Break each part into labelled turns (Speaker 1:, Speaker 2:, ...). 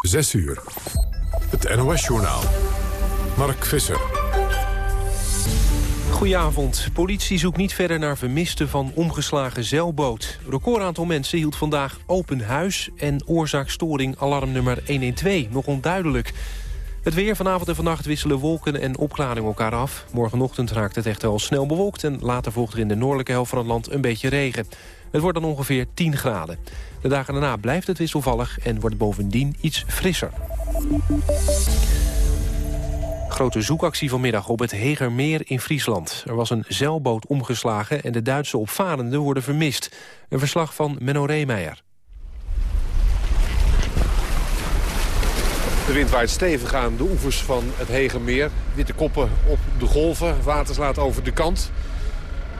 Speaker 1: 6 uur. Het NOS-journaal. Mark Visser.
Speaker 2: Goedenavond. Politie zoekt niet verder naar vermisten van omgeslagen zeilboot. Recordaantal mensen hield vandaag open huis... en oorzaakstoring alarmnummer 112 nog onduidelijk. Het weer vanavond en vannacht wisselen wolken en opklaring elkaar af. Morgenochtend raakt het echt wel snel bewolkt... en later volgt er in de noordelijke helft van het land een beetje regen. Het wordt dan ongeveer 10 graden. De dagen daarna blijft het wisselvallig en wordt bovendien iets frisser. Grote zoekactie vanmiddag op het Hegermeer in Friesland. Er was een zeilboot omgeslagen en de Duitse opvarenden worden vermist. Een verslag van Menno Reemeijer.
Speaker 3: De wind waait stevig aan de oevers van het Hegermeer. Witte koppen op de golven, water slaat over de kant.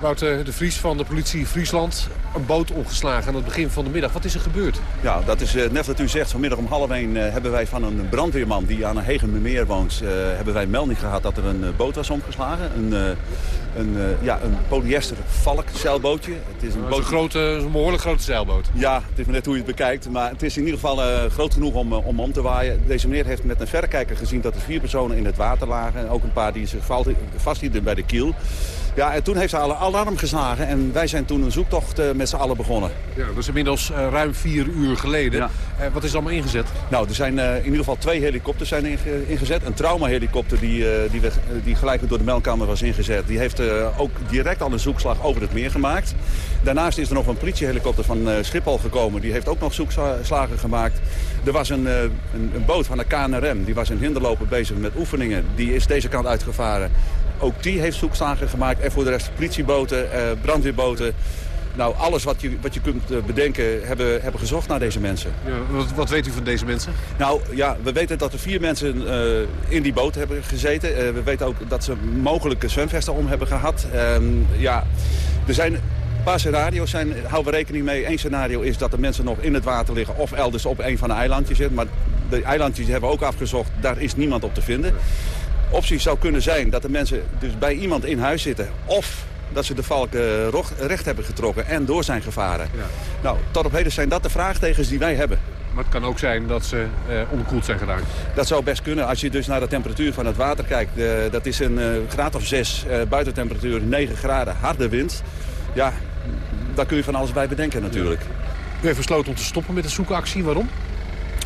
Speaker 3: Wouter de Vries van de politie Friesland. Een boot omgeslagen aan het begin van de middag. Wat is er gebeurd?
Speaker 4: Ja, dat is uh, net wat u zegt. Vanmiddag om half één uh, hebben wij van een brandweerman die aan een Hegemermeer woont... Uh, hebben wij melding gehad dat er een boot was omgeslagen. Een, een, ja, een polyester valk zeilbootje.
Speaker 3: Het is een, boot... een, grote, een behoorlijk grote zeilboot.
Speaker 4: Ja, het is maar net hoe je het bekijkt. Maar het is in ieder geval groot genoeg om, om om te waaien. Deze meneer heeft met een verrekijker gezien dat er vier personen in het water lagen. En ook een paar die zich vasthielden bij de kiel. Ja, en toen heeft hij alle alarm geslagen en wij zijn toen een zoektocht uh, met z'n allen begonnen.
Speaker 3: Ja, dat is inmiddels uh, ruim vier uur geleden. Ja. Uh, wat is er allemaal ingezet?
Speaker 4: Nou, er zijn in ieder geval twee helikopters zijn inge ingezet. Een traumahelikopter die, die, we, die gelijk door de meldkamer was ingezet. Die heeft ook direct al een zoekslag over het meer gemaakt. Daarnaast is er nog een politiehelikopter van Schiphol gekomen. Die heeft ook nog zoekslagen gemaakt. Er was een, een, een boot van de KNRM. Die was in Hinderlopen bezig met oefeningen. Die is deze kant uitgevaren. Ook die heeft zoekslagen gemaakt. En voor de rest politieboten, eh, brandweerboten. Nou, alles wat je, wat je kunt eh, bedenken hebben, hebben gezocht naar deze mensen.
Speaker 3: Ja, wat, wat weet u van deze mensen?
Speaker 4: Nou ja, we weten dat er vier mensen uh, in die boot hebben gezeten. Uh, we weten ook dat ze mogelijke zwemvesten om hebben gehad. Ehm, ja, er zijn een paar scenario's. Zijn, houden we rekening mee. Eén scenario is dat de mensen nog in het water liggen of elders op een van de eilandjes zitten. Maar de eilandjes hebben we ook afgezocht. Daar is niemand op te vinden optie zou kunnen zijn dat de mensen dus bij iemand in huis zitten... of dat ze de valk recht hebben getrokken en door zijn gevaren. Ja. Nou, tot op heden zijn dat de vraagtekens die wij hebben.
Speaker 3: Maar het kan ook zijn dat ze eh, onderkoeld zijn gedaan.
Speaker 4: Dat zou best kunnen. Als je dus naar de temperatuur van het water kijkt... Uh, dat is een uh, graad of 6, uh, buitentemperatuur 9 graden, harde wind. Ja, daar kun je van alles bij bedenken natuurlijk.
Speaker 3: U heeft besloten om te stoppen met de zoekactie. Waarom?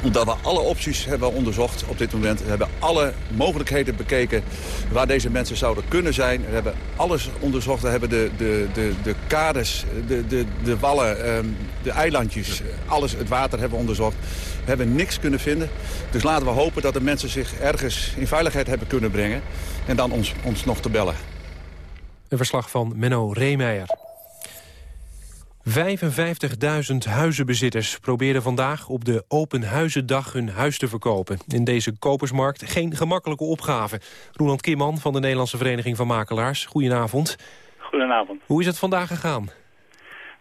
Speaker 4: Omdat we alle opties hebben onderzocht op dit moment. We hebben alle mogelijkheden bekeken waar deze mensen zouden kunnen zijn. We hebben alles onderzocht. We hebben de, de, de, de kades, de, de, de wallen, ehm, de eilandjes, alles, het water hebben we onderzocht. We hebben niks kunnen vinden. Dus laten we hopen dat de mensen zich ergens in veiligheid hebben kunnen brengen. En dan ons, ons nog te bellen.
Speaker 2: Een verslag van Menno Reemeijer. 55.000 huizenbezitters probeerden vandaag op de Open Huizendag hun huis te verkopen. In deze kopersmarkt geen gemakkelijke opgave. Roland Kimman van de Nederlandse Vereniging van Makelaars, goedenavond.
Speaker 5: Goedenavond.
Speaker 2: Hoe is het vandaag gegaan?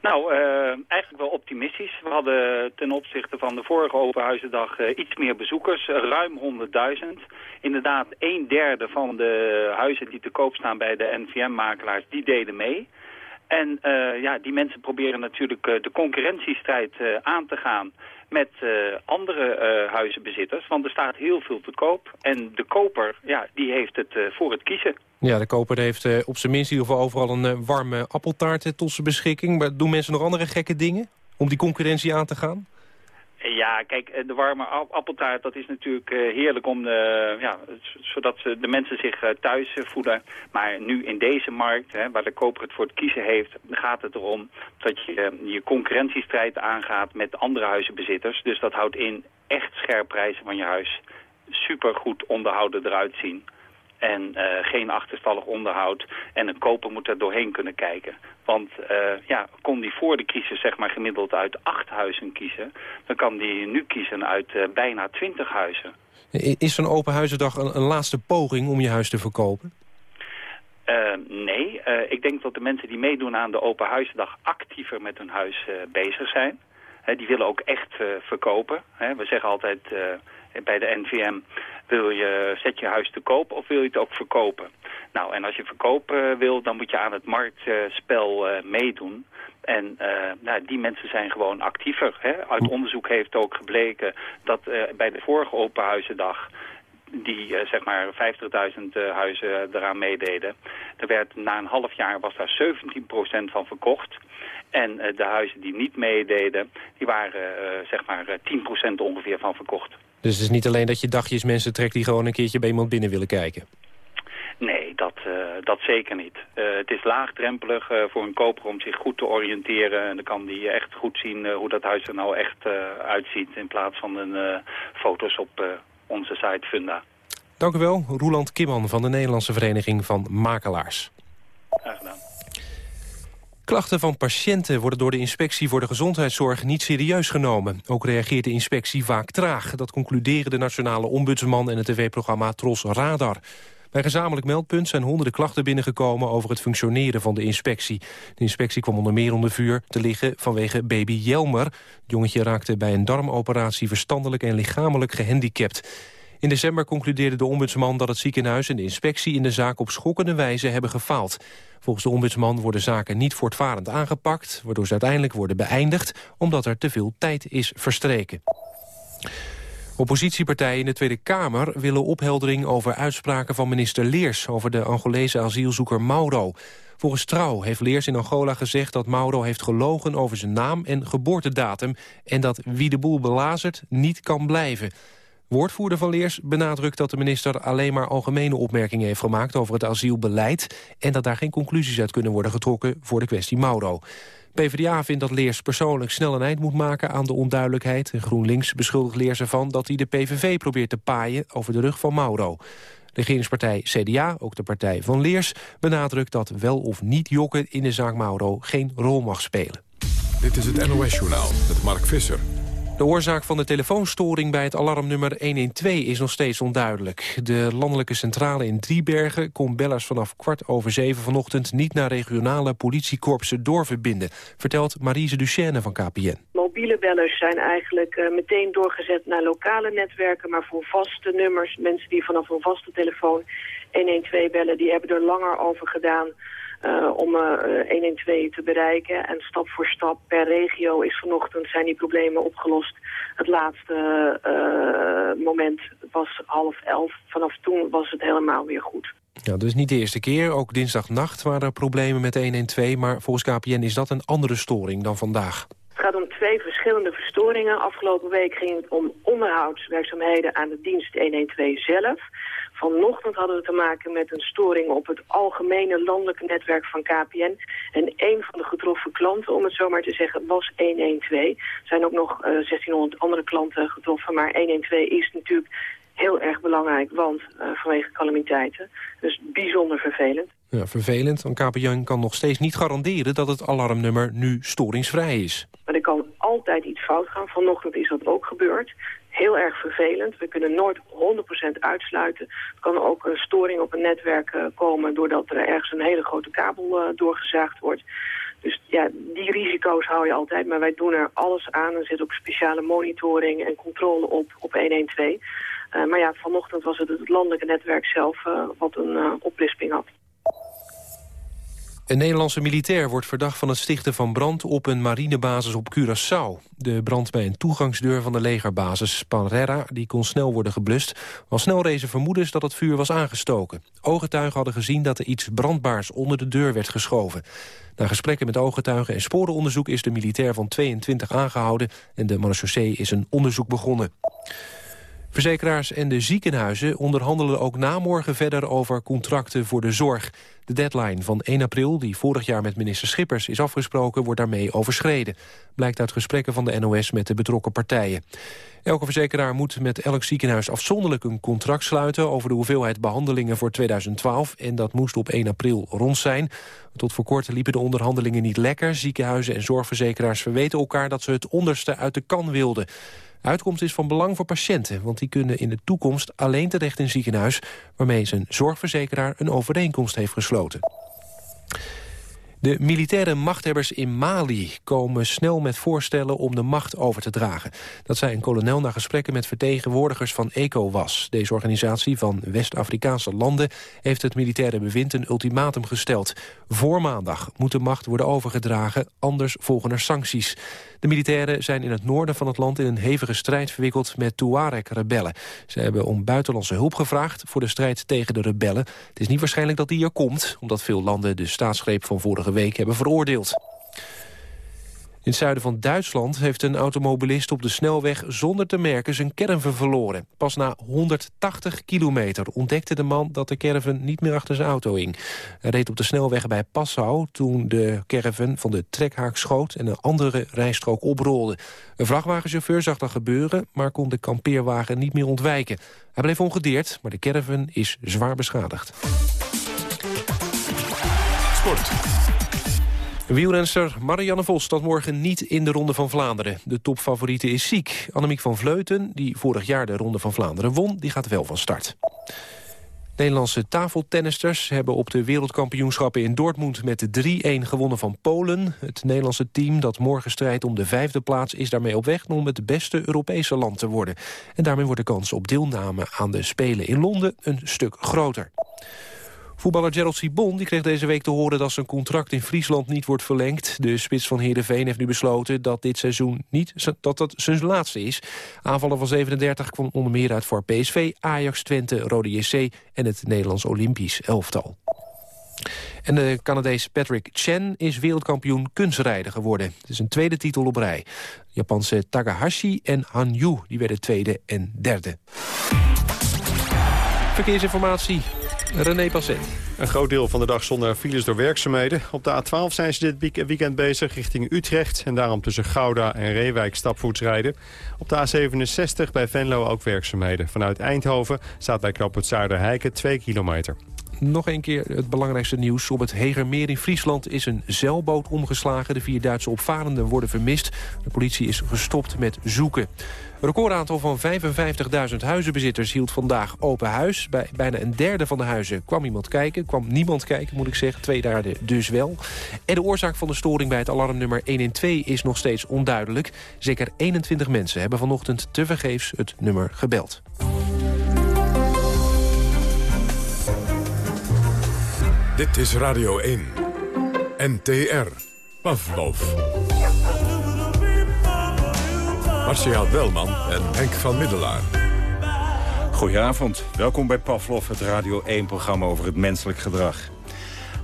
Speaker 5: Nou, uh, eigenlijk wel optimistisch. We hadden ten opzichte van de vorige Open Huizendag uh, iets meer bezoekers, ruim 100.000. Inderdaad, een derde van de huizen die te koop staan bij de NVM-makelaars, die deden mee. En uh, ja, die mensen proberen natuurlijk uh, de concurrentiestrijd uh, aan te gaan met andere huizenbezitters. Want er staat heel veel te koop. En de koper, ja, die heeft het voor het kiezen.
Speaker 2: Ja, de koper heeft op zijn minst in ieder geval overal een warme appeltaart tot zijn beschikking. Maar doen mensen nog andere gekke dingen om die concurrentie aan te gaan?
Speaker 5: Ja, kijk, eh, de warme appeltaart, dat is natuurlijk eh, heerlijk om, de, ja, zodat de mensen zich eh, thuis voelen. Maar nu in deze markt, hè, waar de koper het voor het kiezen heeft, gaat het erom dat je je concurrentiestrijd aangaat met andere huizenbezitters. Dus dat houdt in echt scherp prijzen van je huis, super goed onderhouden eruit zien en uh, geen achterstallig onderhoud. En een koper moet er doorheen kunnen kijken. Want uh, ja, kon die voor de crisis zeg maar gemiddeld uit acht huizen kiezen... dan kan die nu kiezen uit uh, bijna twintig huizen.
Speaker 2: Is zo'n open huizendag een, een, laatste poging om je huis te verkopen?
Speaker 5: nee, ik denk dat de mensen die meedoen aan de open huizendag actiever met hun huis bezig zijn. die willen ook echt verkopen. we zeggen altijd bij de NVM, wil je, zet je huis te koop of wil je het ook verkopen? Nou, en als je verkopen wil, dan moet je aan het marktspel meedoen. En nou, die mensen zijn gewoon actiever. Hè? Uit onderzoek heeft ook gebleken dat bij de vorige openhuizendag die uh, zeg maar 50.000 uh, huizen eraan meededen. Er werd, na een half jaar was daar 17% van verkocht. En de huizen die niet meededen, die waren zeg maar 10% ongeveer van verkocht.
Speaker 2: Dus het is niet alleen dat je dagjes mensen trekt die gewoon een keertje bij iemand binnen willen kijken?
Speaker 5: Nee, dat, uh, dat zeker niet. Uh, het is laagdrempelig uh, voor een koper om zich goed te oriënteren. En dan kan die echt goed zien hoe dat huis er nou echt uitziet... in plaats van een foto's op onze site Funda.
Speaker 2: Dank u wel, Roeland Kimman van de Nederlandse Vereniging van Makelaars.
Speaker 5: Graag gedaan.
Speaker 2: Klachten van patiënten worden door de inspectie voor de gezondheidszorg niet serieus genomen. Ook reageert de inspectie vaak traag. Dat concluderen de nationale ombudsman en het tv-programma Tros Radar. Bij gezamenlijk meldpunt zijn honderden klachten binnengekomen over het functioneren van de inspectie. De inspectie kwam onder meer onder vuur te liggen vanwege baby Jelmer. Het jongetje raakte bij een darmoperatie verstandelijk en lichamelijk gehandicapt. In december concludeerde de ombudsman dat het ziekenhuis en de inspectie in de zaak op schokkende wijze hebben gefaald. Volgens de ombudsman worden zaken niet voortvarend aangepakt, waardoor ze uiteindelijk worden beëindigd omdat er te veel tijd is verstreken. Oppositiepartijen in de Tweede Kamer willen opheldering over uitspraken van minister Leers over de Angolese asielzoeker Mauro. Volgens Trouw heeft Leers in Angola gezegd dat Mauro heeft gelogen over zijn naam en geboortedatum en dat wie de boel belazert niet kan blijven. Woordvoerder van Leers benadrukt dat de minister alleen maar algemene opmerkingen heeft gemaakt over het asielbeleid en dat daar geen conclusies uit kunnen worden getrokken voor de kwestie Mauro. PvdA vindt dat Leers persoonlijk snel een eind moet maken aan de onduidelijkheid. En GroenLinks beschuldigt Leers ervan dat hij de PVV probeert te paaien over de rug van Mauro. De regeringspartij CDA, ook de partij van Leers, benadrukt dat wel of niet jokken in de zaak Mauro geen rol mag spelen.
Speaker 1: Dit is het NOS Journaal met Mark Visser.
Speaker 2: De oorzaak van de telefoonstoring bij het alarmnummer 112 is nog steeds onduidelijk. De landelijke centrale in Driebergen kon bellers vanaf kwart over zeven vanochtend niet naar regionale politiekorpsen doorverbinden, vertelt Marise Duchesne van KPN.
Speaker 6: Mobiele bellers zijn eigenlijk uh, meteen doorgezet naar lokale netwerken, maar voor vaste nummers, mensen die vanaf een vaste telefoon 112 bellen, die hebben er langer over gedaan uh, om uh, 112 te bereiken. En stap voor stap per regio is vanochtend zijn die problemen opgelost. Het laatste uh, moment was half elf. Vanaf toen was het helemaal weer goed.
Speaker 2: Ja, dus niet de eerste keer. Ook dinsdagnacht waren er problemen met 112. Maar volgens KPN is dat een andere storing dan vandaag.
Speaker 6: Het gaat om twee verschillende verstoringen. Afgelopen week ging het om onderhoudswerkzaamheden aan de dienst 112 zelf. Vanochtend hadden we te maken met een storing op het algemene landelijke netwerk van KPN. En een van de getroffen klanten, om het zo maar te zeggen, was 112. Er zijn ook nog uh, eh, 1600 andere klanten getroffen, maar 112 is natuurlijk heel erg belangrijk, want uh, vanwege calamiteiten. Dus bijzonder vervelend.
Speaker 2: Ja, vervelend, want KPN kan nog steeds niet garanderen dat het alarmnummer nu storingsvrij is.
Speaker 6: Maar er kan altijd iets fout gaan. Vanochtend is dat ook gebeurd heel erg vervelend. We kunnen nooit 100% uitsluiten. Er kan ook een storing op een netwerk uh, komen... doordat er ergens een hele grote kabel uh, doorgezaagd wordt. Dus ja, die risico's hou je altijd. Maar wij doen er alles aan. Er zit ook speciale monitoring en controle op, op 112. Uh, eh, maar ja, vanochtend was het het landelijke netwerk zelf... wat een oplisping had.
Speaker 2: Een Nederlandse militair wordt verdacht van het stichten van brand op een marinebasis op Curaçao. De brand bij een toegangsdeur van de legerbasis Panrera die kon snel worden geblust. Al snel rezen vermoedens dat het vuur was aangestoken. Ooggetuigen hadden gezien dat er iets brandbaars onder de deur werd geschoven. Na gesprekken met ooggetuigen en sporenonderzoek is de militair van 22 aangehouden... en de marechaussee is een onderzoek begonnen. Verzekeraars en de ziekenhuizen onderhandelen ook na morgen verder over contracten voor de zorg. De deadline van 1 april, die vorig jaar met minister Schippers is afgesproken, wordt daarmee overschreden. Blijkt uit gesprekken van de NOS met de betrokken partijen. Elke verzekeraar moet met elk ziekenhuis afzonderlijk een contract sluiten over de hoeveelheid behandelingen voor 2012. En dat moest op 1 april rond zijn. Tot voor kort liepen de onderhandelingen niet lekker. Ziekenhuizen en zorgverzekeraars verweten elkaar dat ze het onderste uit de kan wilden. Uitkomst is van belang voor patiënten, want die kunnen in de toekomst alleen terecht in ziekenhuis waarmee zijn zorgverzekeraar een overeenkomst heeft gesloten. De militaire machthebbers in Mali komen snel met voorstellen om de macht over te dragen. Dat zei een kolonel na gesprekken met vertegenwoordigers van ECOWAS. Deze organisatie van West-Afrikaanse landen heeft het militaire bewind een ultimatum gesteld. Voor maandag moet de macht worden overgedragen, anders volgen er sancties. De militairen zijn in het noorden van het land in een hevige strijd verwikkeld met Tuareg-rebellen. Ze hebben om buitenlandse hulp gevraagd voor de strijd tegen de rebellen. Het is niet waarschijnlijk dat die er komt, omdat veel landen de staatsgreep van vorige week hebben veroordeeld. In het zuiden van Duitsland heeft een automobilist op de snelweg zonder te merken zijn caravan verloren. Pas na 180 kilometer ontdekte de man dat de caravan niet meer achter zijn auto hing. Hij reed op de snelweg bij Passau toen de caravan van de trekhaak schoot en een andere rijstrook oprolde. Een vrachtwagenchauffeur zag dat gebeuren, maar kon de kampeerwagen niet meer ontwijken. Hij bleef ongedeerd, maar de caravan is zwaar beschadigd. Wielrenster Marianne Vos staat morgen niet in de Ronde van Vlaanderen. De topfavoriete is ziek. Annemiek van Vleuten, die vorig jaar de Ronde van Vlaanderen won... die gaat wel van start. Nederlandse tafeltennisters hebben op de wereldkampioenschappen in Dortmund met 3-1 gewonnen van Polen. Het Nederlandse team dat morgen strijdt om de vijfde plaats is daarmee op weg om het beste Europese land te worden. En daarmee wordt de kans op deelname aan de Spelen in Londen een stuk groter. Voetballer Gerald Sibon die kreeg deze week te horen dat zijn contract in Friesland niet wordt verlengd. De spits van Heerenveen heeft nu besloten dat dit seizoen niet dat dat zijn laatste is. Aanvallen van 37 kwam onder meer uit voor PSV, Ajax, Twente, Rode JC en het Nederlands Olympisch elftal. En de Canadees Patrick Chen is wereldkampioen kunstrijden geworden. Het is een tweede titel op rij. Japanse Takahashi en Han Yu die werden tweede en derde. Verkeersinformatie René Passet.
Speaker 7: Een groot deel van de dag zonder files door werkzaamheden. Op de A12 zijn ze dit weekend bezig richting Utrecht... en daarom tussen Gouda en Reewijk stapvoets rijden. Op de A67 bij Venlo ook werkzaamheden. Vanuit Eindhoven staat bij Knoop het Heiken 2 kilometer.
Speaker 2: Nog een keer het belangrijkste nieuws. Op het Hegermeer in Friesland is een zeilboot omgeslagen. De vier Duitse opvarenden worden vermist. De politie is gestopt met zoeken. Een recordaantal van 55.000 huizenbezitters hield vandaag open huis. Bij bijna een derde van de huizen kwam iemand kijken. Kwam niemand kijken, moet ik zeggen. Twee derde dus wel. En de oorzaak van de storing bij het alarmnummer 112 is nog steeds onduidelijk. Zeker 21 mensen hebben vanochtend tevergeefs het nummer gebeld.
Speaker 1: Dit is Radio 1. NTR. Pavlov. Marcia Welman en Henk van Middelaar.
Speaker 8: Goedenavond, welkom bij Pavlov, het Radio 1-programma over het menselijk gedrag.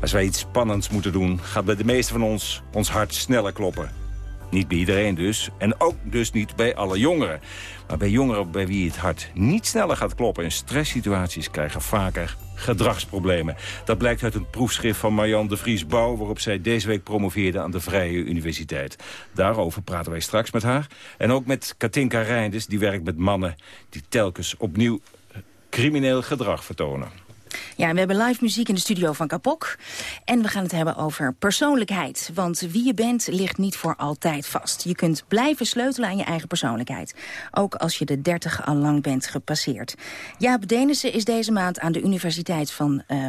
Speaker 8: Als wij iets spannends moeten doen, gaat bij de meeste van ons ons hart sneller kloppen. Niet bij iedereen dus, en ook dus niet bij alle jongeren. Maar bij jongeren bij wie het hart niet sneller gaat kloppen... in stresssituaties krijgen vaker gedragsproblemen. Dat blijkt uit een proefschrift van Marjan de Vries Bouw... waarop zij deze week promoveerde aan de Vrije Universiteit. Daarover praten wij straks met haar. En ook met Katinka Reinders, die werkt met mannen... die telkens opnieuw crimineel gedrag vertonen.
Speaker 9: Ja, we hebben live muziek in de studio van Kapok. En we gaan het hebben over persoonlijkheid. Want wie je bent ligt niet voor altijd vast. Je kunt blijven sleutelen aan je eigen persoonlijkheid. Ook als je de 30 al lang bent gepasseerd. Jaap Denissen is deze maand aan de Universiteit van uh,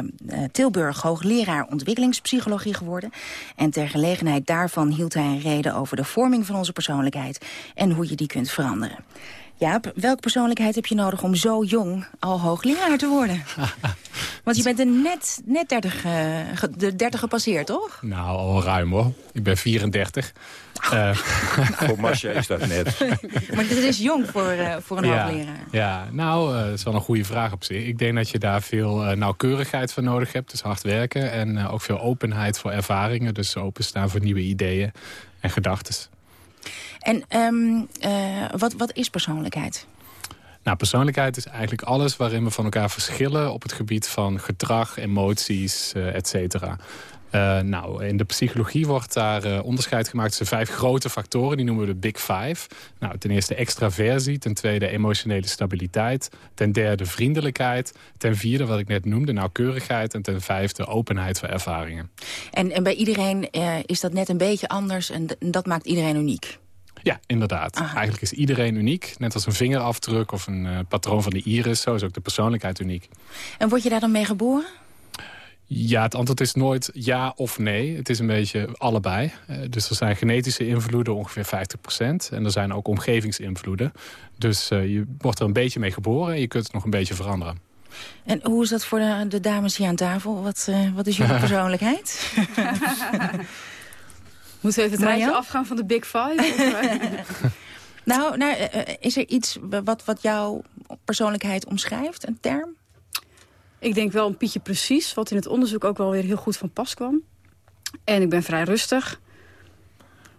Speaker 9: Tilburg... hoogleraar ontwikkelingspsychologie geworden. En ter gelegenheid daarvan hield hij een reden over de vorming van onze persoonlijkheid... en hoe je die kunt veranderen. Jaap, welke persoonlijkheid heb je nodig om zo jong al hoogleraar te worden? Want je bent er net, net 30, uh, de 30 gepasseerd, toch?
Speaker 10: Nou, al ruim hoor. Ik ben 34.
Speaker 8: Uh. voor Masja is dat net.
Speaker 9: maar dit is jong voor, uh, voor een
Speaker 10: ja,
Speaker 9: hoogleraar.
Speaker 10: Ja, nou, uh, dat is wel een goede vraag op zich. Ik denk dat je daar veel nauwkeurigheid voor nodig hebt. Dus hard werken en ook veel openheid voor ervaringen. Dus openstaan voor nieuwe ideeën en gedachten.
Speaker 9: En um, wat, wat is persoonlijkheid?
Speaker 10: Nou, persoonlijkheid is eigenlijk alles waarin we van elkaar verschillen... op het gebied van gedrag, emoties, uh, et cetera. Uh, nou, in de psychologie wordt daar uh, onderscheid gemaakt tussen vijf grote factoren. Die noemen we de Big Five. Nou, ten eerste extraversie, ten tweede emotionele stabiliteit... ten derde vriendelijkheid, ten vierde wat ik net noemde, nauwkeurigheid... en ten vijfde openheid voor ervaringen.
Speaker 9: En, en bij iedereen uh, is dat net een beetje anders en dat maakt iedereen uniek?
Speaker 10: Ja, inderdaad. Aha. Eigenlijk is iedereen uniek. Net als een vingerafdruk of een uh, patroon van de iris. Zo is ook de persoonlijkheid uniek.
Speaker 9: En word je daar dan mee geboren?
Speaker 10: Ja, het antwoord is nooit ja of nee. Het is een beetje allebei. Uh, dus er zijn genetische invloeden, ongeveer 50%. En er zijn ook omgevingsinvloeden. Dus uh, je wordt er een beetje mee geboren en je kunt het nog een beetje veranderen.
Speaker 9: En hoe is dat voor de, de dames hier aan tafel? Wat, uh, wat is jullie persoonlijkheid?
Speaker 11: Moeten we even het rijtje afgaan van de Big Five?
Speaker 9: nou, nou is er iets wat, wat jouw persoonlijkheid omschrijft, een term?
Speaker 11: Ik denk wel een Pietje precies, wat in het onderzoek ook wel weer heel goed van pas kwam. En ik ben vrij rustig.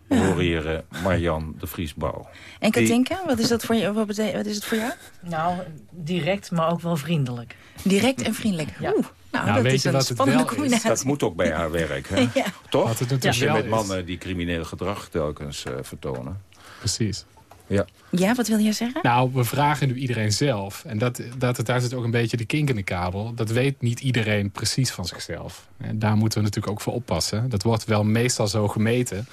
Speaker 8: We horen hier uh, Marjan de Vriesbouw.
Speaker 9: En Katinka, wat, is dat voor je, wat, wat is het voor jou?
Speaker 12: Nou, direct, maar ook wel vriendelijk.
Speaker 9: Direct en vriendelijk. Ja. Oeh, nou,
Speaker 10: nou,
Speaker 9: dat
Speaker 10: weet
Speaker 9: is
Speaker 10: je
Speaker 9: een spannende
Speaker 10: is?
Speaker 8: Dat moet ook bij haar werk, hè?
Speaker 9: ja.
Speaker 8: Toch?
Speaker 10: Wat het natuurlijk
Speaker 8: je met mannen die crimineel gedrag telkens uh, vertonen.
Speaker 10: Precies.
Speaker 8: Ja.
Speaker 9: Ja, wat wil jij zeggen?
Speaker 10: Nou, we vragen nu iedereen zelf. En dat, dat, daar zit ook een beetje de kink in de kabel. Dat weet niet iedereen precies van zichzelf. En daar moeten we natuurlijk ook voor oppassen. Dat wordt wel meestal zo gemeten.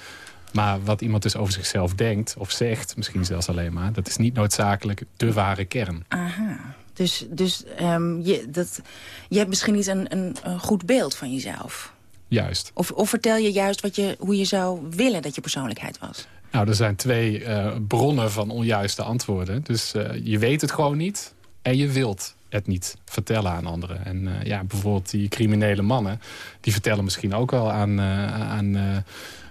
Speaker 10: Maar wat iemand dus over zichzelf denkt of zegt, misschien zelfs alleen maar... dat is niet noodzakelijk de ware kern.
Speaker 9: Aha. Dus, dus um, je, dat, je hebt misschien niet een, een, een goed beeld van jezelf.
Speaker 10: Juist.
Speaker 9: Of, of vertel je juist wat je, hoe je zou willen dat je persoonlijkheid was?
Speaker 10: Nou, er zijn twee uh, bronnen van onjuiste antwoorden. Dus uh, je weet het gewoon niet en je wilt het niet vertellen aan anderen. En uh, ja, bijvoorbeeld die criminele mannen... die vertellen misschien ook wel aan, aan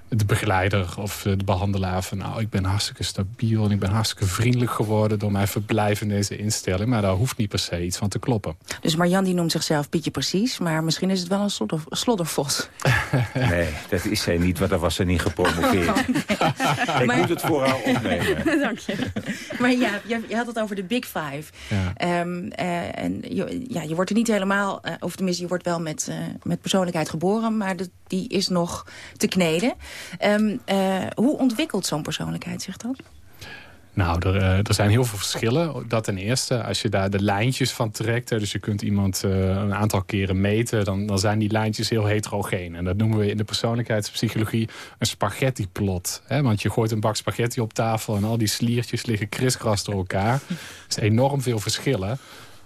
Speaker 10: de begeleider of de behandelaar van... nou, ik ben hartstikke stabiel en ik ben hartstikke vriendelijk geworden... door mijn verblijf in deze instelling. Maar daar hoeft niet per se iets van te kloppen.
Speaker 9: Dus Marjan die noemt zichzelf Pietje Precies... maar misschien is het wel een slodder, sloddervos.
Speaker 8: nee, dat is zij niet, want daar was ze niet gepromoveerd. Oh, nee. ik maar... moet het voor haar opnemen.
Speaker 9: Dank je. Maar ja, je, je, had het over de Big Five. Ja. Um, uh, en je, ja, je wordt er niet helemaal... Uh, of tenminste, je wordt wel met, uh, met persoonlijkheid geboren... maar de, die is nog te kneden. Um, uh, hoe ontwikkelt zo'n persoonlijkheid zich dan?
Speaker 10: Nou, er, uh, er zijn heel veel verschillen. Dat ten eerste, als je daar de lijntjes van trekt... Dus je kunt iemand uh, een aantal keren meten... Dan, dan zijn die lijntjes heel heterogeen. En dat noemen we in de persoonlijkheidspsychologie een spaghetti-plot. Want je gooit een bak spaghetti op tafel... en al die sliertjes liggen kriskras door elkaar. Er is enorm veel verschillen.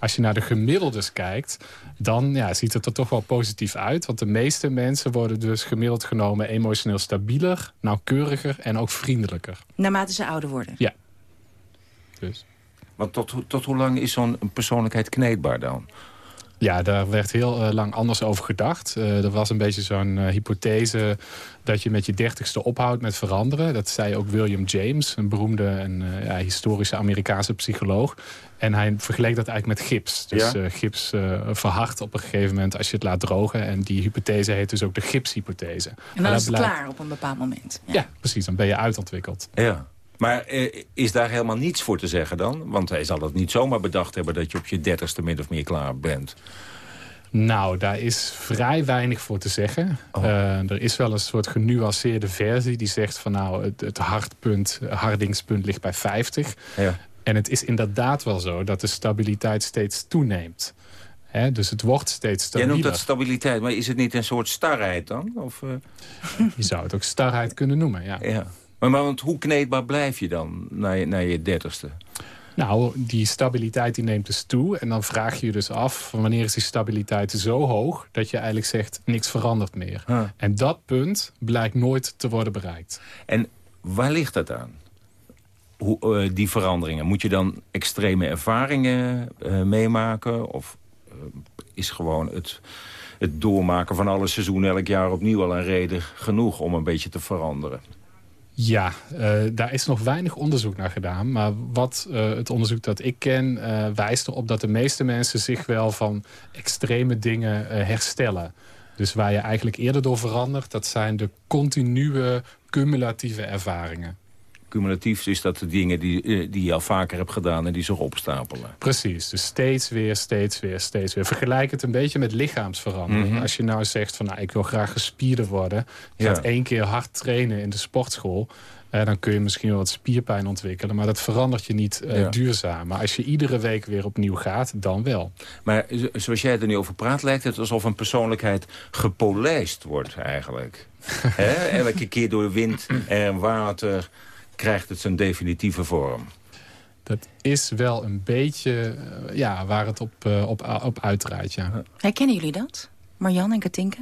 Speaker 10: Als je naar de gemiddeldes kijkt, dan ja, ziet het er toch wel positief uit. Want de meeste mensen worden dus gemiddeld genomen emotioneel stabieler, nauwkeuriger en ook vriendelijker.
Speaker 9: Naarmate ze ouder worden?
Speaker 10: Ja. Dus.
Speaker 8: Want tot, tot hoe lang is zo'n persoonlijkheid kneedbaar dan?
Speaker 10: Ja, daar werd heel uh, lang anders over gedacht. Uh, er was een beetje zo'n uh, hypothese dat je met je dertigste ophoudt met veranderen. Dat zei ook William James, een beroemde en ja, historische Amerikaanse psycholoog. En hij vergeleek dat eigenlijk met gips. Dus ja? gips verhardt op een gegeven moment als je het laat drogen. En die hypothese heet dus ook de gipshypothese.
Speaker 9: En dan is het blijkt... klaar op een bepaald moment.
Speaker 10: Ja. ja, precies. Dan ben je uitontwikkeld.
Speaker 8: Ja. Maar eh, is daar helemaal niets voor te zeggen dan? Want hij zal het niet zomaar bedacht hebben... dat je op je dertigste min of meer klaar bent.
Speaker 10: Nou, daar is vrij weinig voor te zeggen. Oh. Uh, er is wel een soort genuanceerde versie die zegt van... nou, het, het hardpunt, hardingspunt ligt bij 50.
Speaker 8: Ja.
Speaker 10: En het is inderdaad wel zo dat de stabiliteit steeds toeneemt. He, dus het wordt steeds stabieler.
Speaker 8: Jij noemt dat stabiliteit, maar is het niet een soort starheid dan? Of, uh...
Speaker 10: Je zou het ook starheid kunnen noemen, ja.
Speaker 8: ja. Maar, maar want hoe kneedbaar blijf je dan naar je, naar je dertigste?
Speaker 10: Nou, die stabiliteit die neemt dus toe. En dan vraag je je dus af, van wanneer is die stabiliteit zo hoog... dat je eigenlijk zegt, niks verandert meer.
Speaker 8: Huh.
Speaker 10: En dat punt blijkt nooit te worden bereikt.
Speaker 8: En waar ligt dat aan? Hoe, uh, die veranderingen? Moet je dan extreme ervaringen uh, meemaken? Of uh, is gewoon het, het doormaken van alle seizoenen elk jaar opnieuw al een reden genoeg om een beetje te veranderen?
Speaker 10: Ja, uh, daar is nog weinig onderzoek naar gedaan. Maar wat uh, het onderzoek dat ik ken uh, wijst erop dat de meeste mensen zich wel van extreme dingen herstellen. Dus waar je eigenlijk eerder door verandert, dat zijn de continue cumulatieve ervaringen.
Speaker 8: Cumulatief is dat de dingen die, die je al vaker hebt gedaan en die zich opstapelen.
Speaker 10: Precies, dus steeds weer, steeds weer, steeds weer. Vergelijk het een beetje met lichaamsverandering. Mm -hmm. Als je nou zegt van nou, ik wil graag gespierder worden. Je ja. gaat één keer hard trainen in de sportschool. Uh, dan kun je misschien wel wat spierpijn ontwikkelen. Maar dat verandert je niet ja. duurzaam. Maar als je iedere week weer opnieuw gaat, dan wel.
Speaker 8: Maar zoals jij er nu over praat, lijkt het alsof een persoonlijkheid gepolijst wordt eigenlijk. He? Elke keer door wind en water krijgt het zijn definitieve vorm.
Speaker 10: Dat is wel een beetje uh, ja, waar het op, uh, op, op uitdraait, ja.
Speaker 9: Herkennen jullie dat? Marjan en Katinka?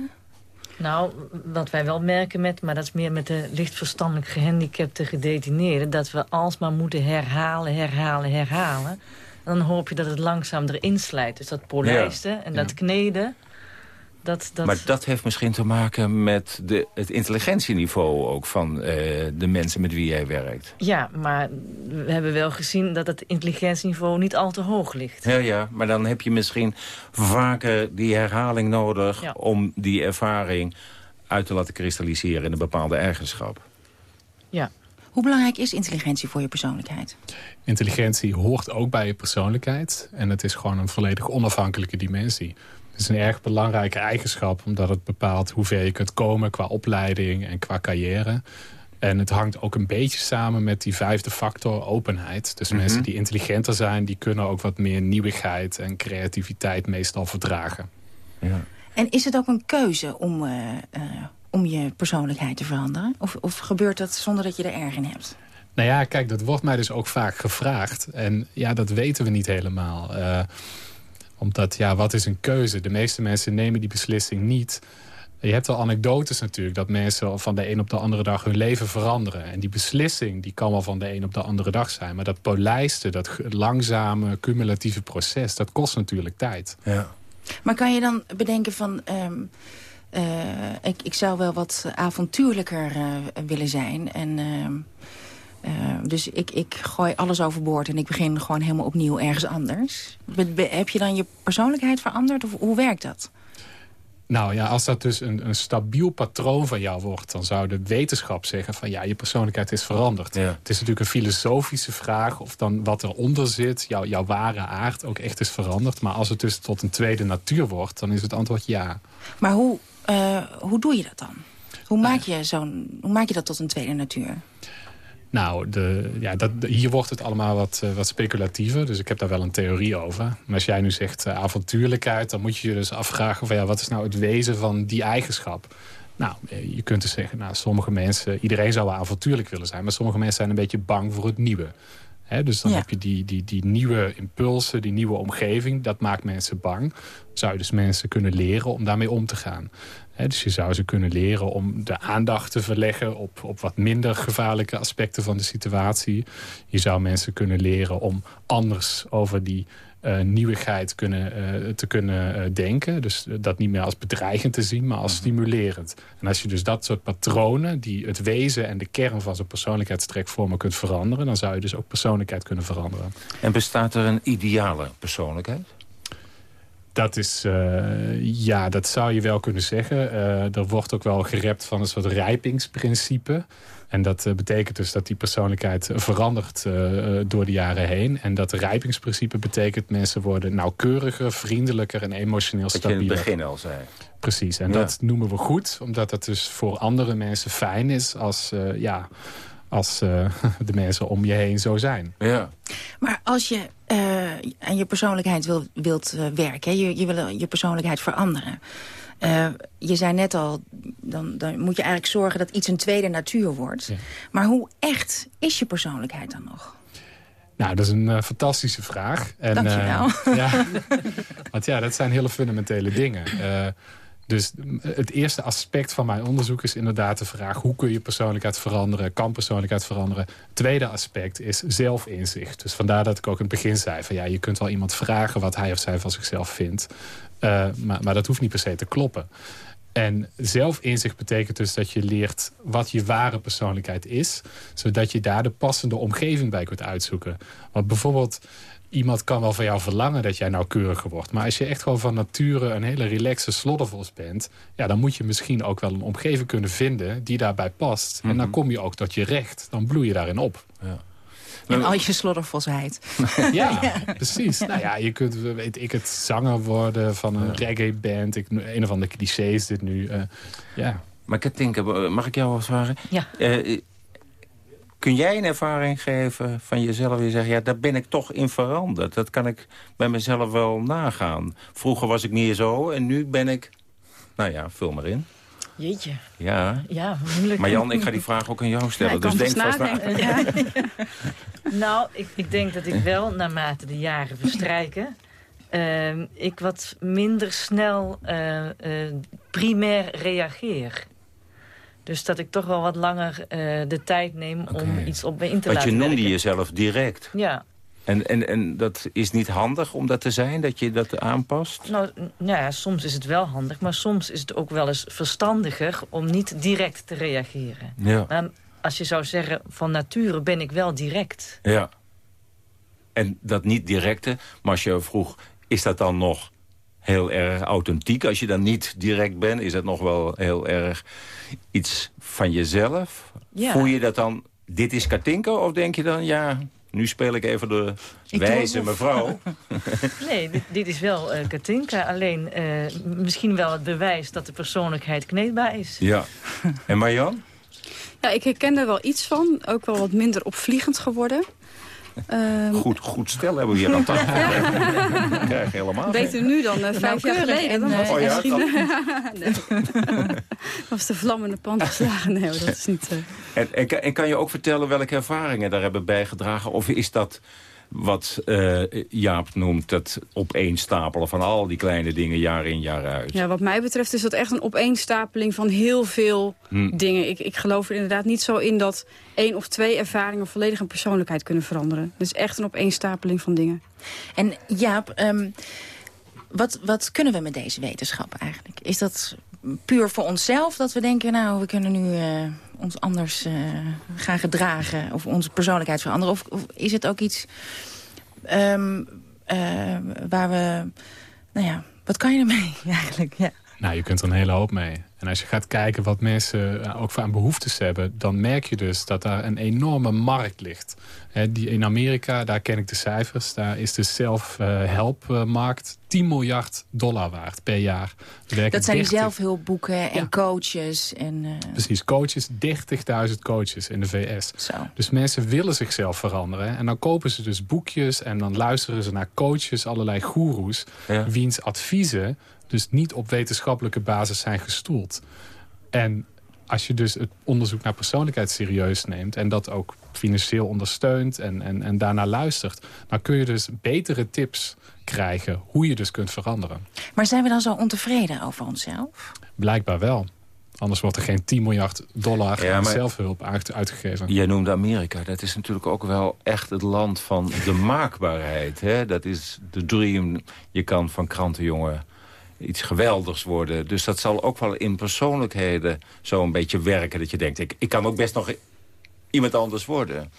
Speaker 12: Nou, wat wij wel merken met, maar dat is meer met de licht verstandelijk gehandicapte gedetineerden... dat we alsmaar moeten herhalen, herhalen, herhalen. En dan hoop je dat het langzaam erin slijt. Dus dat polijsten en dat kneden... Dat, dat...
Speaker 8: Maar dat heeft misschien te maken met de, het intelligentieniveau ook van eh, de mensen met wie jij werkt.
Speaker 12: Ja, maar we hebben wel gezien dat het intelligentieniveau niet al te hoog ligt.
Speaker 8: Ja, ja, maar dan heb je misschien vaker die herhaling nodig om die ervaring uit te laten kristalliseren in een bepaalde eigenschap.
Speaker 12: Ja.
Speaker 9: Hoe belangrijk is intelligentie voor je persoonlijkheid?
Speaker 10: Intelligentie hoort ook bij je persoonlijkheid. En het is gewoon een volledig onafhankelijke dimensie. Het is een erg belangrijke eigenschap, omdat het bepaalt hoe ver je kunt komen qua opleiding en qua carrière. En het hangt ook een beetje samen met die vijfde factor, openheid. Dus
Speaker 8: Mhm.
Speaker 10: mensen die intelligenter zijn, die kunnen ook wat meer nieuwigheid en creativiteit meestal verdragen.
Speaker 8: Ja.
Speaker 9: En is het ook een keuze om, eh, eh, om je persoonlijkheid te veranderen? Of, of gebeurt dat zonder dat je er erg in hebt?
Speaker 10: Nou ja, kijk, dat wordt mij dus ook vaak gevraagd. En ja, dat weten we niet helemaal. Eh, omdat, ja, wat is een keuze? De meeste mensen nemen die beslissing niet. Je hebt al anekdotes natuurlijk, dat mensen van de een op de andere dag hun leven veranderen. En die beslissing, die kan wel van de een op de andere dag zijn. Maar dat polijsten, dat langzame, cumulatieve proces, dat kost natuurlijk tijd.
Speaker 8: Ja.
Speaker 9: Maar kan je dan bedenken van... ehm, eh, ik, ik zou wel wat avontuurlijker eh, willen zijn. En, ehm, eh, dus ik, ik gooi alles overboord en ik begin gewoon helemaal opnieuw ergens anders. Be- be- heb je dan je persoonlijkheid veranderd of hoe werkt dat?
Speaker 10: Nou ja, als dat dus een, een stabiel patroon van jou wordt... dan zou de wetenschap zeggen van ja, je persoonlijkheid is veranderd.
Speaker 8: Ja.
Speaker 10: Het is natuurlijk een filosofische vraag of dan wat eronder zit... Jouw, jouw ware aard ook echt is veranderd. Maar als het dus tot een tweede natuur wordt, dan is het antwoord ja.
Speaker 9: Maar hoe, eh, hoe doe je dat dan? Hoe maak je, zo'n, hoe maak je dat tot een tweede natuur?
Speaker 10: Nou, de, ja, dat, hier wordt het allemaal wat, eh, wat speculatiever. Dus ik heb daar wel een theorie over. Maar als jij nu zegt eh, avontuurlijkheid... dan moet je je dus afvragen van ja, wat is nou het wezen van die eigenschap? Nou, eh, je kunt dus zeggen, nou, sommige mensen... iedereen zou wel avontuurlijk willen zijn... maar sommige mensen zijn een beetje bang voor het nieuwe. Dus dan
Speaker 9: Ja.
Speaker 10: heb je die, die, die nieuwe impulsen, die nieuwe omgeving. Dat maakt mensen bang. Zou je dus mensen kunnen leren om daarmee om te gaan. Dus je zou ze kunnen leren om de aandacht te verleggen... op, op wat minder gevaarlijke aspecten van de situatie. Je zou mensen kunnen leren om anders over die nieuwigheid kunnen, eh, te kunnen eh, denken. Dus eh, dat niet meer als bedreigend te zien, maar als stimulerend. En als je dus dat soort patronen... die het wezen en de kern van zo'n persoonlijkheidstrek vormen kunt veranderen... dan zou je dus ook persoonlijkheid kunnen veranderen.
Speaker 8: En bestaat er een ideale persoonlijkheid?
Speaker 10: Dat is, eh, ja, dat zou je wel kunnen zeggen. Eh, er wordt ook wel gerept van een soort rijpingsprincipe. En dat eh, betekent dus dat die persoonlijkheid verandert eh, eh, door de jaren heen. En dat rijpingsprincipe betekent mensen worden nauwkeuriger, vriendelijker en emotioneel
Speaker 8: Wat je in het
Speaker 10: stabieler.
Speaker 8: begin al zei.
Speaker 10: Precies, en
Speaker 8: Ja.
Speaker 10: dat noemen we goed, omdat het dus voor andere mensen fijn is als, eh, ja, als eh, de mensen om je heen zo zijn.
Speaker 8: Ja.
Speaker 9: Maar als je eh, aan je persoonlijkheid wil, wilt werken, hè, je, je wil je persoonlijkheid veranderen. Eh, je zei net al, dan, dan moet je eigenlijk zorgen dat iets een tweede natuur wordt.
Speaker 10: Ja.
Speaker 9: Maar hoe echt is je persoonlijkheid dan nog?
Speaker 10: Nou, dat is een eh, fantastische vraag. En,
Speaker 9: Dankjewel.
Speaker 10: eh, ja, want ja, dat zijn hele fundamentele dingen. Dus het eerste aspect van mijn onderzoek is inderdaad de vraag... hoe kun je persoonlijkheid veranderen, kan persoonlijkheid veranderen. Tweede aspect is zelfinzicht. Dus vandaar dat ik ook in het begin zei... van ja, je kunt wel iemand vragen wat hij of zij van zichzelf vindt. Eh, maar, maar dat hoeft niet per se te kloppen. En zelfinzicht betekent dus dat je leert wat je ware persoonlijkheid is. Zodat je daar de passende omgeving bij kunt uitzoeken. Want bijvoorbeeld, iemand kan wel van jou verlangen dat jij nauwkeuriger wordt. Maar als je echt gewoon van nature een hele relaxe sloddervos bent... Ja, dan moet je misschien ook wel een omgeving kunnen vinden die daarbij past. En dan kom je ook tot je recht. Dan bloei je daarin op.
Speaker 9: En al je sloddervosheid.
Speaker 10: Ja, precies. Nou ja, je kunt, weet ik het, zanger worden van een reggae-band. Ik, een of andere cliché is dit nu. eh, ja.
Speaker 8: Maar Katinka, mag ik jou wat vragen?
Speaker 12: Ja.
Speaker 8: Eh, kun jij een ervaring geven van jezelf? Je zegt, ja, daar ben ik toch in veranderd. Dat kan ik bij mezelf wel nagaan. Vroeger was ik meer zo en nu ben ik... Nou ja, vul maar in.
Speaker 12: Jeetje,
Speaker 8: Ja.
Speaker 12: ja, moeilijk.
Speaker 8: Maar Jan, ik ga die vraag ook aan jou stellen.
Speaker 9: Ja,
Speaker 8: dus denk vast na.
Speaker 9: nadenken.
Speaker 12: Nou, ik, ik denk dat ik wel, naarmate de jaren verstrijken... uh, ik wat minder snel uh, uh, primair reageer. Dus dat ik toch wel wat langer de tijd neem om iets op me in te
Speaker 8: Want
Speaker 12: laten
Speaker 8: je noemde
Speaker 12: werken.
Speaker 8: jezelf direct.
Speaker 12: Ja.
Speaker 8: En, en, en dat is niet handig om dat te zijn, dat je dat aanpast?
Speaker 12: Nou, nou ja, soms is het wel handig, maar soms is het ook wel eens verstandiger om niet direct te reageren.
Speaker 8: Ja.
Speaker 12: Maar als je zou zeggen, van nature ben ik wel direct.
Speaker 8: Ja. En dat niet directe, maar als je vroeg, is dat dan nog heel erg authentiek? Als je dan niet direct bent, is dat nog wel heel erg iets van jezelf?
Speaker 12: Ja.
Speaker 8: Voel je dat dan, dit is Katinka? Of denk je dan, ja, nu speel ik even de wijze mevrouw?
Speaker 12: Nee, dit, dit is wel eh, Katinka. Alleen eh, misschien wel het bewijs dat de persoonlijkheid kneedbaar is.
Speaker 8: ja. En Marjan?
Speaker 11: Ja, ik herken er wel iets van. Ook wel wat minder opvliegend geworden. Ehm,
Speaker 8: Goed, goed stel hebben we hier aan tafel. Ik krijg helemaal
Speaker 11: Beter nu dan eh, vijf jaar geleden.
Speaker 9: en,
Speaker 11: was
Speaker 9: eh,
Speaker 11: het
Speaker 8: Oh ja,
Speaker 11: misschien... nee. was de vlammende pand geslagen. Nee, dat is niet... eh,
Speaker 8: En, en kan je ook vertellen welke ervaringen daar hebben bijgedragen? Of is dat wat eh, Jaap noemt, dat opeenstapelen van al die kleine dingen jaar in jaar uit?
Speaker 11: Ja, wat mij betreft is dat echt een opeenstapeling van heel veel
Speaker 8: Hm.
Speaker 11: dingen. Ik, ik geloof er inderdaad niet zo in dat één of twee ervaringen volledig een persoonlijkheid kunnen veranderen. Het is echt een opeenstapeling van dingen.
Speaker 9: En Jaap, ehm, wat, wat kunnen we met deze wetenschap eigenlijk? Is dat puur voor onszelf dat we denken... nou, we kunnen nu eh, ons anders eh, gaan gedragen... of onze persoonlijkheid veranderen? Of, is het ook iets ehm, eh, waar we... Nou ja, wat kan je ermee eigenlijk? Ja.
Speaker 10: Nou, je kunt er een hele hoop mee. En als je gaat kijken wat mensen eh, ook aan behoeftes hebben... dan merk je dus dat daar een enorme markt ligt. Hè, die in Amerika, daar ken ik de cijfers... daar is de self-help-markt 10 miljard dollar waard per jaar. Werken
Speaker 9: Dat zijn die
Speaker 10: 30
Speaker 9: zelfhulpboeken en
Speaker 10: Ja.
Speaker 9: coaches. En, eh,
Speaker 10: Precies, coaches, 30.000 coaches in de VS.
Speaker 9: Zo.
Speaker 10: Dus mensen willen zichzelf veranderen. En dan kopen ze dus boekjes en dan luisteren ze naar coaches, allerlei goeroes...
Speaker 8: Ja.
Speaker 10: wiens adviezen dus niet op wetenschappelijke basis zijn gestoeld. En als je dus het onderzoek naar persoonlijkheid serieus neemt... en dat ook financieel ondersteunt en, en, en daarna luistert... dan kun je dus betere tips krijgen hoe je dus kunt veranderen.
Speaker 9: Maar zijn we dan zo ontevreden over onszelf?
Speaker 10: Blijkbaar wel. Anders wordt er geen 10 miljard dollar
Speaker 8: Ja,
Speaker 10: aan zelfhulp uit- uitgegeven.
Speaker 8: Jij noemde Amerika. Dat is natuurlijk ook wel echt het land van de maakbaarheid. Hè? Dat is de dream. Je kan van krantenjongen iets geweldigs worden. Dus dat zal ook wel in persoonlijkheden zo een beetje werken. Dat je denkt, ik, ik kan ook best nog iemand anders worden.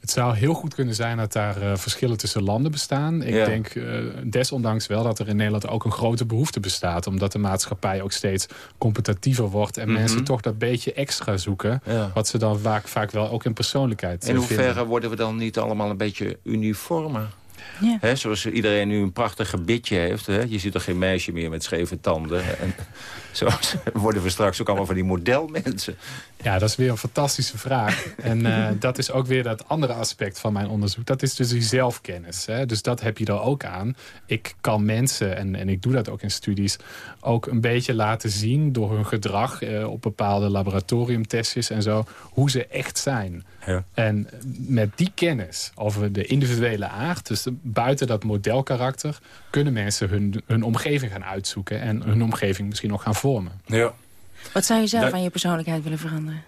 Speaker 10: Het zou heel goed kunnen zijn dat daar eh, verschillen tussen landen bestaan. Ik
Speaker 8: Ja.
Speaker 10: denk eh, desondanks wel dat er in Nederland ook een grote behoefte bestaat. Omdat de maatschappij ook steeds competitiever wordt. En
Speaker 8: Mhm.
Speaker 10: mensen toch dat beetje extra zoeken.
Speaker 8: Ja.
Speaker 10: Wat ze dan vaak, vaak wel ook in persoonlijkheid
Speaker 8: In
Speaker 10: eh,
Speaker 8: hoeverre
Speaker 10: vinden.
Speaker 8: worden we dan niet allemaal een beetje uniformer? Zoals iedereen nu een prachtig gebitje heeft. Je ziet er geen meisje meer met scheve tanden. En zo worden we straks ook allemaal van die modelmensen.
Speaker 10: Ja, dat is weer een fantastische vraag. En eh, dat is ook weer dat andere aspect van mijn onderzoek. Dat is dus die zelfkennis. Hè? Dus dat heb je er ook aan. Ik kan mensen, en, en ik doe dat ook in studies... ook een beetje laten zien door hun gedrag... eh, op bepaalde laboratoriumtestjes en zo... hoe ze echt zijn.
Speaker 8: Ja.
Speaker 10: En met die kennis over de individuele aard... dus de- buiten dat modelkarakter... kunnen mensen hun, hun omgeving gaan uitzoeken... en hun omgeving misschien nog gaan vormen.
Speaker 8: Ja.
Speaker 9: Wat zou je zelf
Speaker 10: Dat-
Speaker 9: aan je persoonlijkheid willen veranderen?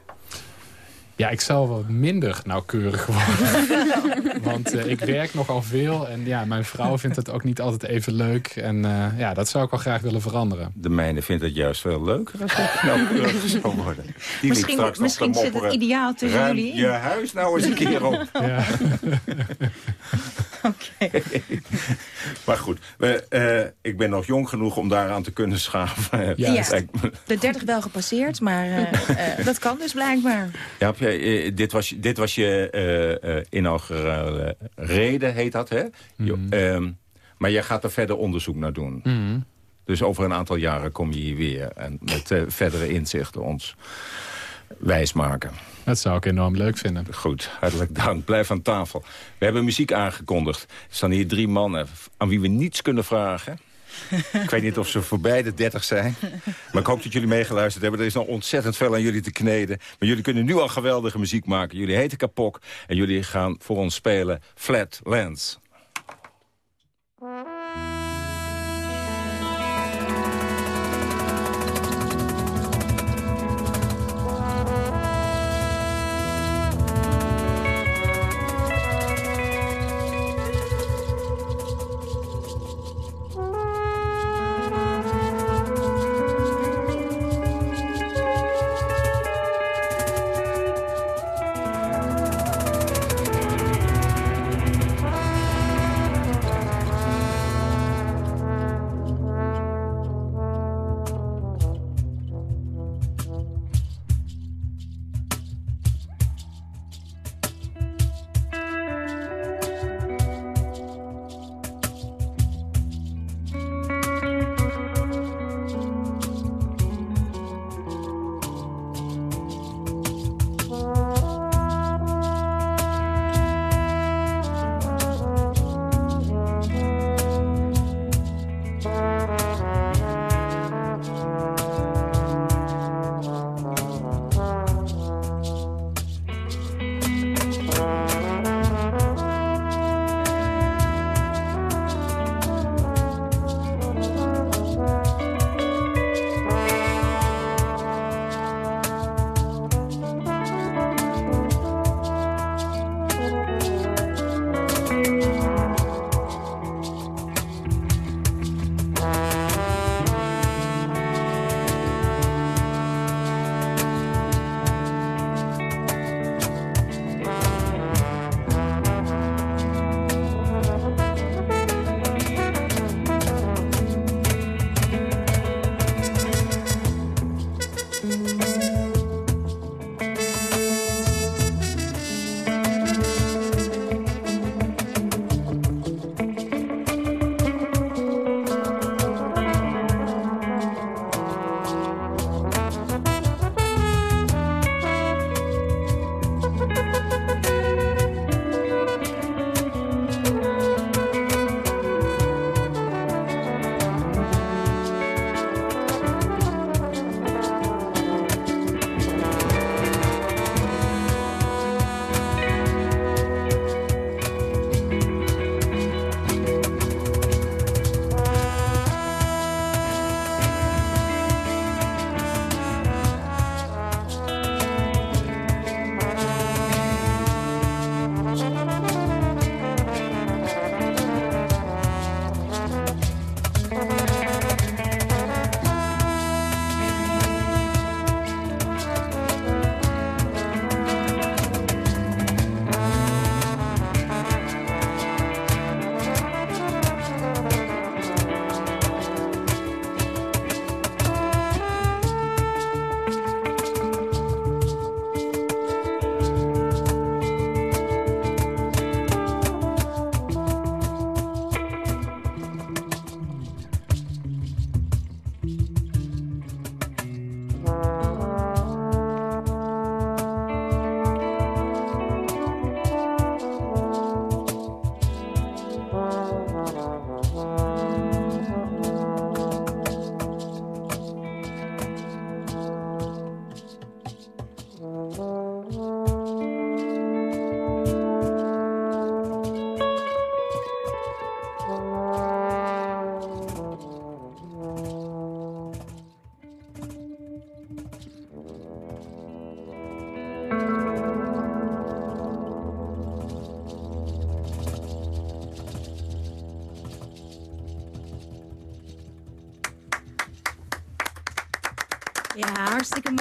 Speaker 10: Ja, ik zou wat minder nauwkeurig worden. Want eh, ik werk nogal veel. En ja, mijn vrouw vindt het ook niet altijd even leuk. En eh, ja, dat zou ik wel graag willen veranderen.
Speaker 8: De mijne vindt het juist veel leuker als ik nauwkeurig zou worden. Die
Speaker 9: Misschien-
Speaker 8: straks
Speaker 9: misschien zit het ideaal tussen
Speaker 8: Ruim
Speaker 9: jullie in.
Speaker 8: je huis nou eens een keer op.
Speaker 10: Ja.
Speaker 8: Maar goed, we, eh, ik ben nog jong genoeg om daaraan te kunnen schaven. Me-
Speaker 9: De 30 wel gepasseerd, maar eh, eh, dat kan dus blijkbaar.
Speaker 8: Eh, dit, was, dit was je eh eh, inaugurale reden, heet dat, hè? Jo- ehm, maar jij gaat er verder onderzoek naar doen.
Speaker 10: Mhm.
Speaker 8: Dus over een aantal jaren kom je hier weer... en met verdere inzichten ons wijsmaken.
Speaker 10: Dat zou ik enorm leuk vinden.
Speaker 8: Goed, hartelijk dank. Blijf aan tafel. We hebben muziek aangekondigd. Er staan hier drie mannen aan wie we niets kunnen vragen. ik weet niet of ze voorbij de 30 zijn. Maar ik hoop dat jullie meegeluisterd hebben. Er is nog ontzettend veel aan jullie te kneden. Maar jullie kunnen nu al geweldige muziek maken. Jullie heten Kapok en jullie gaan voor ons spelen Flatlands.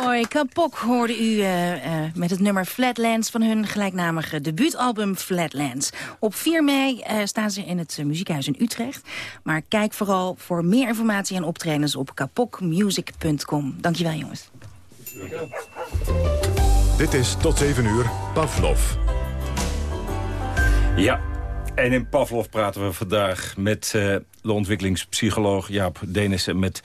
Speaker 9: Mooi. Kapok hoorde u uh, uh, met het nummer Flatlands van hun gelijknamige debuutalbum Flatlands. Op 4 mei uh, staan ze in het muziekhuis in Utrecht. Maar kijk vooral voor meer informatie en optredens op kapokmusic.com. Dankjewel jongens.
Speaker 1: Dit is tot 7 uur Pavlov.
Speaker 8: Ja, en in Pavlov praten we vandaag met de ontwikkelingspsycholoog Jaap Denissen... met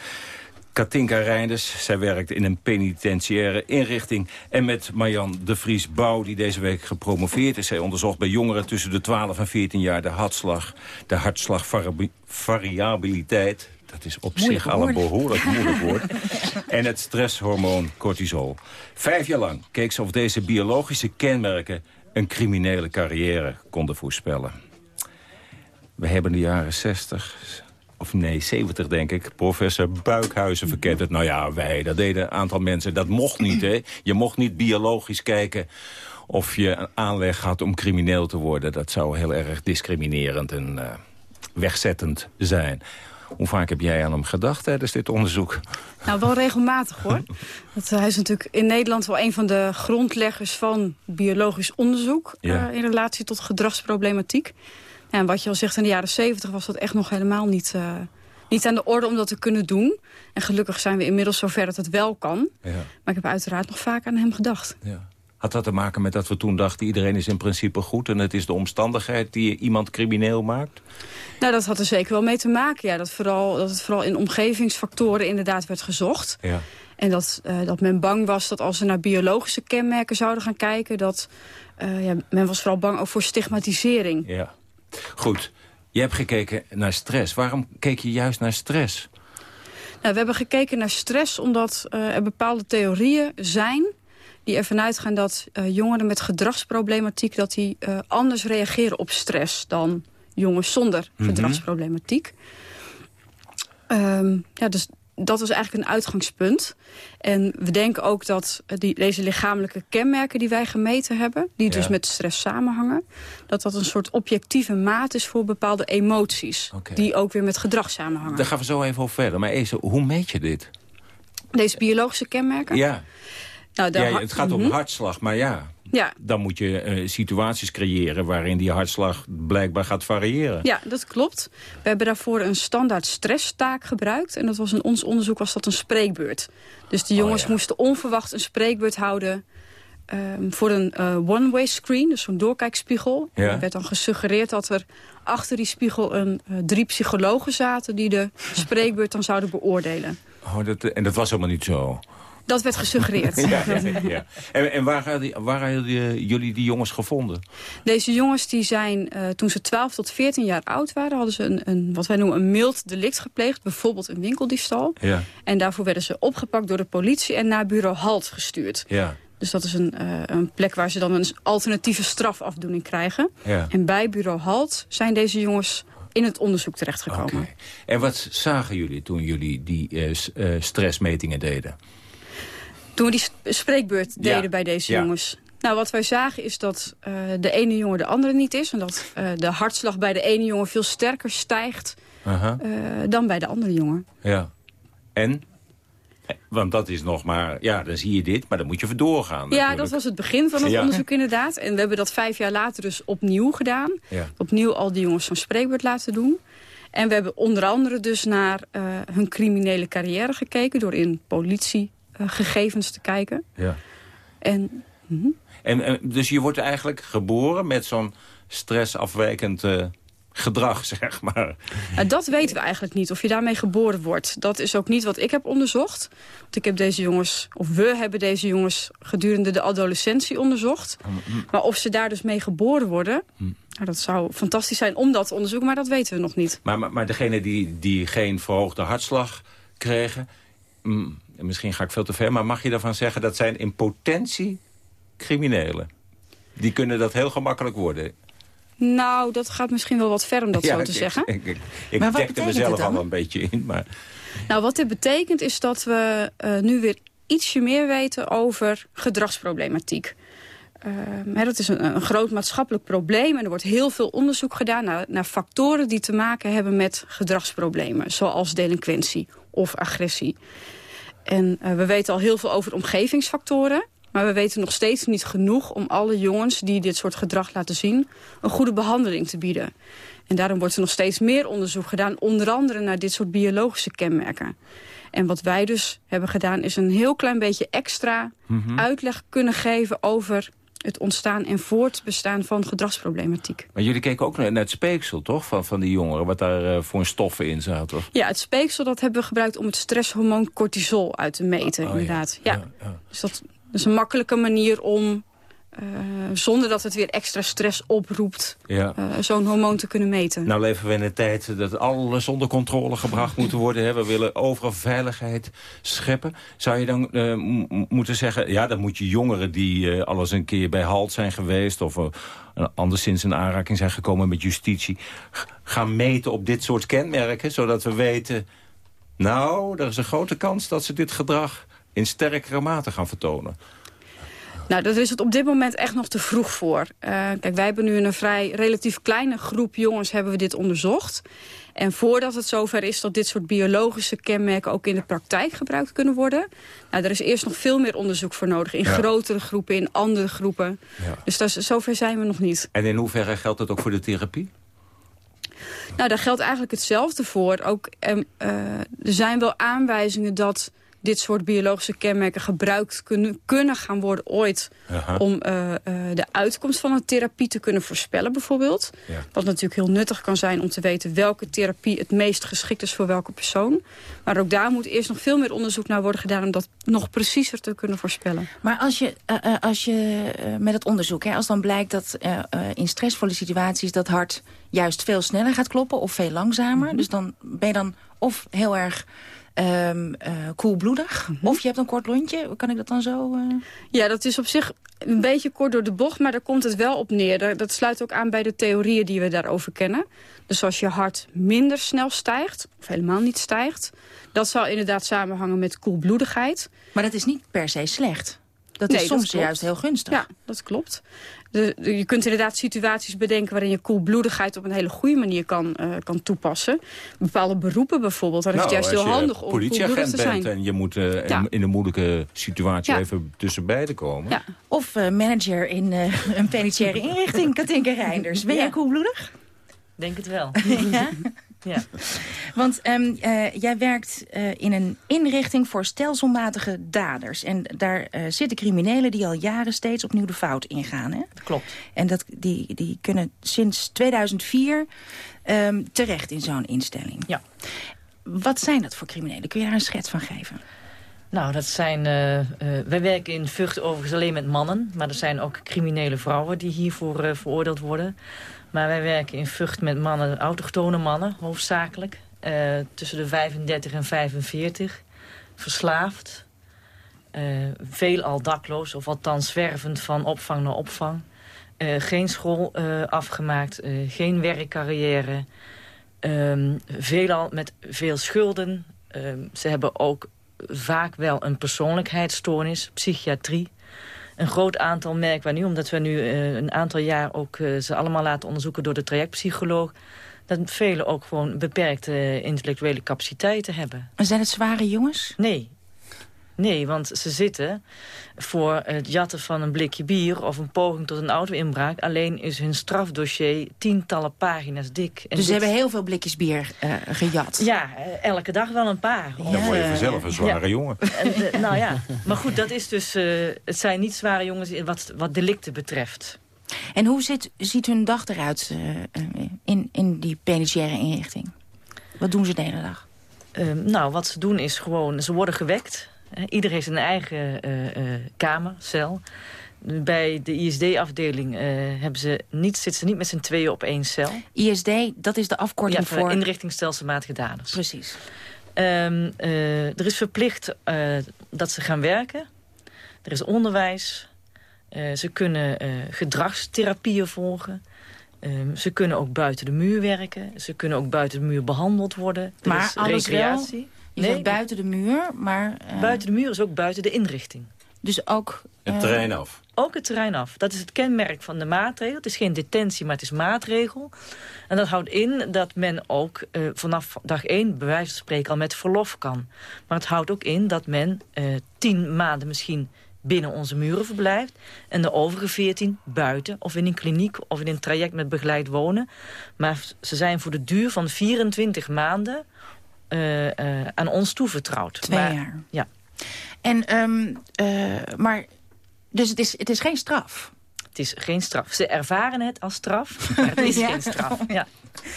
Speaker 8: Katinka Reinders. Zij werkt in een penitentiaire inrichting. En met Marjan de Vries Bouw, die deze week gepromoveerd is. Zij onderzocht bij jongeren tussen de 12 en 14 jaar de hartslag. De hartslagvariabiliteit. Dat is op zich al een behoorlijk moeilijk woord. en het stresshormoon cortisol. Vijf jaar lang keek ze of deze biologische kenmerken... een criminele carrière konden voorspellen. We hebben de jaren 60, of nee, 70 denk ik, professor Buikhuizen verkend het. Nou ja, wij, dat deden een aantal mensen. Dat mocht niet, hè. Je mocht niet biologisch kijken of je een aanleg had om crimineel te worden. Dat zou heel erg discriminerend en uh, wegzettend zijn. Hoe vaak heb jij aan hem gedacht tijdens dit onderzoek?
Speaker 11: Nou, wel regelmatig hoor. Dat, hij is natuurlijk in Nederland wel een van de grondleggers van biologisch onderzoek... Ja. Uh, in relatie tot gedragsproblematiek. En wat je al zegt, in de jaren zeventig was dat echt nog helemaal niet, uh, niet aan de orde om dat te kunnen doen. En gelukkig zijn we inmiddels zover dat het wel kan. Ja. Maar ik heb uiteraard nog vaak aan hem gedacht.
Speaker 8: Ja. Had dat te maken met dat we toen dachten... iedereen is in principe goed en het is de omstandigheid die iemand crimineel maakt?
Speaker 11: Nou, dat had er zeker wel mee te maken. Ja, dat, vooral, dat het vooral in omgevingsfactoren inderdaad werd gezocht. Ja. En dat, uh, dat men bang was dat als ze naar biologische kenmerken zouden gaan kijken... dat uh, ja, men was vooral bang ook voor stigmatisering.
Speaker 8: Ja. Goed, je hebt gekeken naar stress. Waarom keek je juist naar stress?
Speaker 11: Nou, we hebben gekeken naar stress omdat uh, er bepaalde theorieën zijn... die ervan uitgaan dat uh, jongeren met gedragsproblematiek... dat die uh, anders reageren op stress dan jongens zonder mm -hmm. gedragsproblematiek. Um, ja, dus dat was eigenlijk een uitgangspunt. En we denken ook dat die, deze lichamelijke kenmerken die wij gemeten hebben... die dus met stress samenhangen... dat dat een soort objectieve maat is voor bepaalde emoties... Okay. die ook weer met gedrag samenhangen.
Speaker 8: Daar gaan we zo even over verder. Maar Eze, hoe meet je dit?
Speaker 11: Deze biologische kenmerken?
Speaker 8: Ja. Nou, ja, het gaat om mm -hmm. hartslag, maar ja, ja. dan moet je uh, situaties creëren... waarin die hartslag blijkbaar gaat variëren.
Speaker 11: Ja, dat klopt. We hebben daarvoor een standaard stresstaak gebruikt. En dat was in ons onderzoek was dat een spreekbeurt. Dus de jongens oh, ja. moesten onverwacht een spreekbeurt houden... Um, voor een uh, one-way screen, dus zo'n doorkijkspiegel. Ja. Er werd dan gesuggereerd dat er achter die spiegel een, uh, drie psychologen zaten... die de spreekbeurt dan zouden beoordelen.
Speaker 8: Oh, dat, en dat was helemaal niet zo?
Speaker 11: Dat werd gesuggereerd.
Speaker 8: ja, ja, ja. En, en waar, waar hebben jullie die jongens gevonden?
Speaker 11: Deze jongens die zijn, uh, toen ze 12 tot 14 jaar oud waren... hadden ze een, een, wat wij noemen een mild delict gepleegd. Bijvoorbeeld een winkeldiefstal. Ja. En daarvoor werden ze opgepakt door de politie... en naar bureau HALT gestuurd. Ja. Dus dat is een, uh, een plek waar ze dan een alternatieve strafafdoening krijgen. Ja. En bij bureau HALT zijn deze jongens in het onderzoek terechtgekomen.
Speaker 8: Okay. En wat zagen jullie toen jullie die uh, stressmetingen deden?
Speaker 11: Toen we die spreekbeurt deden ja. bij deze ja. jongens. Nou, wat wij zagen is dat uh, de ene jongen de andere niet is. En dat uh, de hartslag bij de ene jongen veel sterker stijgt -huh. dan bij de andere jongen.
Speaker 8: Ja. En? Want dat is nog maar, ja, dan zie je dit, maar dan moet je voor doorgaan.
Speaker 11: Ja, dat was het begin van het ja. onderzoek inderdaad. En we hebben dat vijf jaar later dus opnieuw gedaan. Ja. Opnieuw al die jongens zo'n spreekbeurt laten doen. En we hebben onder andere dus naar uh, hun criminele carrière gekeken... door in politie gegevens te kijken. Ja.
Speaker 8: En, mm -hmm. en, en, dus je wordt eigenlijk geboren met zo'n stressafwijkend uh, gedrag, zeg maar.
Speaker 11: Uh, dat weten we eigenlijk niet, of je daarmee geboren wordt. Dat is ook niet wat ik heb onderzocht. Want ik heb deze jongens, of we hebben deze jongens gedurende de adolescentie onderzocht. Mm. Maar of ze daar dus mee geboren worden... Mm. Nou, dat zou fantastisch zijn om dat te onderzoeken, maar dat weten we nog niet.
Speaker 8: Maar, maar, maar degene die, die geen verhoogde hartslag kregen... Mm, misschien ga ik veel te ver, maar mag je daarvan zeggen... dat zijn in potentie criminelen? Die kunnen dat heel gemakkelijk worden.
Speaker 11: Nou, dat gaat misschien wel wat ver om dat ja, zo te
Speaker 8: ik,
Speaker 11: zeggen.
Speaker 8: Ik, ik, ik dekte mezelf al een beetje in. Maar...
Speaker 11: Nou, wat dit betekent is dat we uh, nu weer ietsje meer weten over gedragsproblematiek. Uh, hè, dat is een, een, groot maatschappelijk probleem en er wordt heel veel onderzoek gedaan naar, naar factoren die te maken hebben met gedragsproblemen. Zoals delinquentie of agressie. En we weten al heel veel over omgevingsfactoren. Maar we weten nog steeds niet genoeg om alle jongens die dit soort gedrag laten zien... een goede behandeling te bieden. En daarom wordt er nog steeds meer onderzoek gedaan... onder andere naar dit soort biologische kenmerken. En wat wij dus hebben gedaan is een heel klein beetje extra mhm. uitleg kunnen geven over het ontstaan en voortbestaan van gedragsproblematiek.
Speaker 8: Maar jullie keken ook naar het speeksel, toch? Van, van die jongeren, wat daar uh, voor stoffen in zaten?
Speaker 11: Ja, het speeksel dat hebben we gebruikt om het stresshormoon cortisol uit te meten, oh, inderdaad. Ja. Ja, ja. Dus dat is een makkelijke manier om uh, zonder dat het weer extra stress oproept, ja. uh, zo'n hormoon te kunnen meten.
Speaker 8: Nou leven we in een tijd dat alles onder controle gebracht moet worden. Hè? We willen overal veiligheid scheppen. Zou je dan uh, moeten zeggen, ja, dan moet je jongeren die alles een keer bij halt zijn geweest... of anderszins in aanraking zijn gekomen met justitie... gaan meten op dit soort kenmerken, zodat we weten... nou, er is een grote kans dat ze dit gedrag in sterkere mate gaan vertonen.
Speaker 11: Nou, dat is het op dit moment echt nog te vroeg voor. Uh, kijk, wij hebben nu in een vrij relatief kleine groep jongens hebben we dit onderzocht. En voordat het zover is dat dit soort biologische kenmerken ook in de praktijk gebruikt kunnen worden. Nou, er is eerst nog veel meer onderzoek voor nodig. In grotere groepen, in andere groepen. Ja. Dus dat zover zijn we nog niet.
Speaker 8: En in hoeverre geldt dat ook voor de therapie?
Speaker 11: Nou, daar geldt eigenlijk hetzelfde voor. Ook, uh, er zijn wel aanwijzingen dat dit soort biologische kenmerken gebruikt kunnen, kunnen gaan worden ooit... om uh, uh, de uitkomst van een therapie te kunnen voorspellen bijvoorbeeld. Wat natuurlijk heel nuttig kan zijn om te weten welke therapie het meest geschikt is voor welke persoon. Maar ook daar moet eerst nog veel meer onderzoek naar worden gedaan... om dat nog preciezer te kunnen voorspellen.
Speaker 9: Maar als je, uh, als je met het onderzoek, hè, als dan blijkt dat in stressvolle situaties... dat hart juist veel sneller gaat kloppen of veel langzamer... Mhm. dus dan ben je dan of heel erg um, koelbloedig. Mhm. Of je hebt een kort lontje. Kan ik dat dan zo... Uh...
Speaker 11: Ja, dat is op zich een beetje kort door de bocht, maar daar komt het wel op neer. Dat sluit ook aan bij de theorieën die we daarover kennen. Dus als je hart minder snel stijgt, of helemaal niet stijgt... dat zal inderdaad samenhangen met koelbloedigheid.
Speaker 9: Maar dat is niet per se slecht. Dat is soms juist heel gunstig.
Speaker 11: Ja, dat klopt je kunt inderdaad situaties bedenken waarin je koelbloedigheid op een hele goede manier kan, uh, kan toepassen. Bepaalde beroepen bijvoorbeeld, daar is het nou, juist heel handig om
Speaker 8: politieagent
Speaker 11: te zijn.
Speaker 8: en je moet uh, in, een moeilijke situatie even tussen beiden komen. Ja.
Speaker 9: Of uh, manager in een penitentiaire inrichting, Katinka Reinders. Ben jij koelbloedig?
Speaker 12: Denk het wel.
Speaker 9: ja? Want um, uh, jij werkt uh, in een inrichting voor stelselmatige daders. En daar uh, zitten criminelen die al jaren steeds opnieuw de fout ingaan. Hè?
Speaker 12: Dat klopt.
Speaker 9: En dat, die, die kunnen sinds 2004 um, ehm, terecht in zo'n instelling.
Speaker 12: Ja.
Speaker 9: Wat zijn dat voor criminelen? Kun je daar een schets van geven?
Speaker 12: Nou, dat zijn... wij werken in Vught overigens alleen met mannen. Maar er zijn ook criminele vrouwen die hiervoor veroordeeld worden. Maar wij werken in Vught met mannen, autochtone mannen hoofdzakelijk. Uh, tussen de 35 en 45. Verslaafd. Uh, veelal dakloos, of althans zwervend van opvang naar opvang. Uh, geen school afgemaakt, geen werkcarrière. Um, veelal met veel schulden. Ehm, ze hebben ook vaak wel een persoonlijkheidsstoornis, psychiatrie een groot aantal merken we nu, omdat we nu uh, een aantal jaar ook uh, ze allemaal laten onderzoeken door de trajectpsycholoog, dat velen ook gewoon beperkte intellectuele capaciteiten hebben.
Speaker 9: En zijn het zware jongens?
Speaker 12: Nee, Nee, want ze zitten voor het jatten van een blikje bier... of een poging tot een auto-inbraak. Alleen is hun strafdossier tientallen pagina's dik.
Speaker 9: En dus ze hebben heel veel blikjes bier uh, gejat?
Speaker 12: Ja, eh, elke dag wel een paar.
Speaker 8: Dan word je vanzelf een zware jongen.
Speaker 12: Uh, nou ja, maar goed, dat is dus, uh, het zijn niet zware jongens wat, wat delicten betreft.
Speaker 9: En hoe zit, ziet hun dag eruit in, in die penitentiaire inrichting? Wat doen ze de hele dag?
Speaker 12: Ehm, nou, wat ze doen is gewoon, ze worden gewekt Iedereen heeft een eigen uh, kamer, cel. Bij de ISD-afdeling uh, hebben ze niet, zitten ze niet met z'n tweeën op één cel.
Speaker 9: ISD, dat is de afkorting
Speaker 12: ja,
Speaker 9: voor... voor...
Speaker 12: inrichting stelselmatige daders.
Speaker 9: Precies.
Speaker 12: Um, er is verplicht dat ze gaan werken. Er is onderwijs. ze kunnen gedragstherapieën volgen. Um, ze kunnen ook buiten de muur werken. Ze kunnen ook buiten de muur behandeld worden. Er
Speaker 9: maar
Speaker 12: is recreatie.
Speaker 9: Je nee. zegt buiten de muur, maar...
Speaker 12: Uh... Buiten de muur is ook buiten de inrichting.
Speaker 9: Dus ook...
Speaker 8: Het
Speaker 9: eh,
Speaker 8: terrein af.
Speaker 12: Ook het terrein af. Dat is het kenmerk van de maatregel. Het is geen detentie, maar het is maatregel. En dat houdt in dat men ook eh, vanaf dag één, bij wijze van spreken, al met verlof kan. Maar het houdt ook in dat men eh, tien maanden misschien binnen onze muren verblijft... en de overige veertien buiten of in een kliniek of in een traject met begeleid wonen. Maar ze zijn voor de duur van 24 maanden eh, eh, aan ons toevertrouwd.
Speaker 9: Twee
Speaker 12: Maar-
Speaker 9: jaar.
Speaker 12: Ja.
Speaker 9: En, ehm, eh, maar, dus het is, het is geen straf?
Speaker 12: Het is geen straf. Ze ervaren het als straf, maar het is
Speaker 9: Ja.
Speaker 12: geen straf. Ja.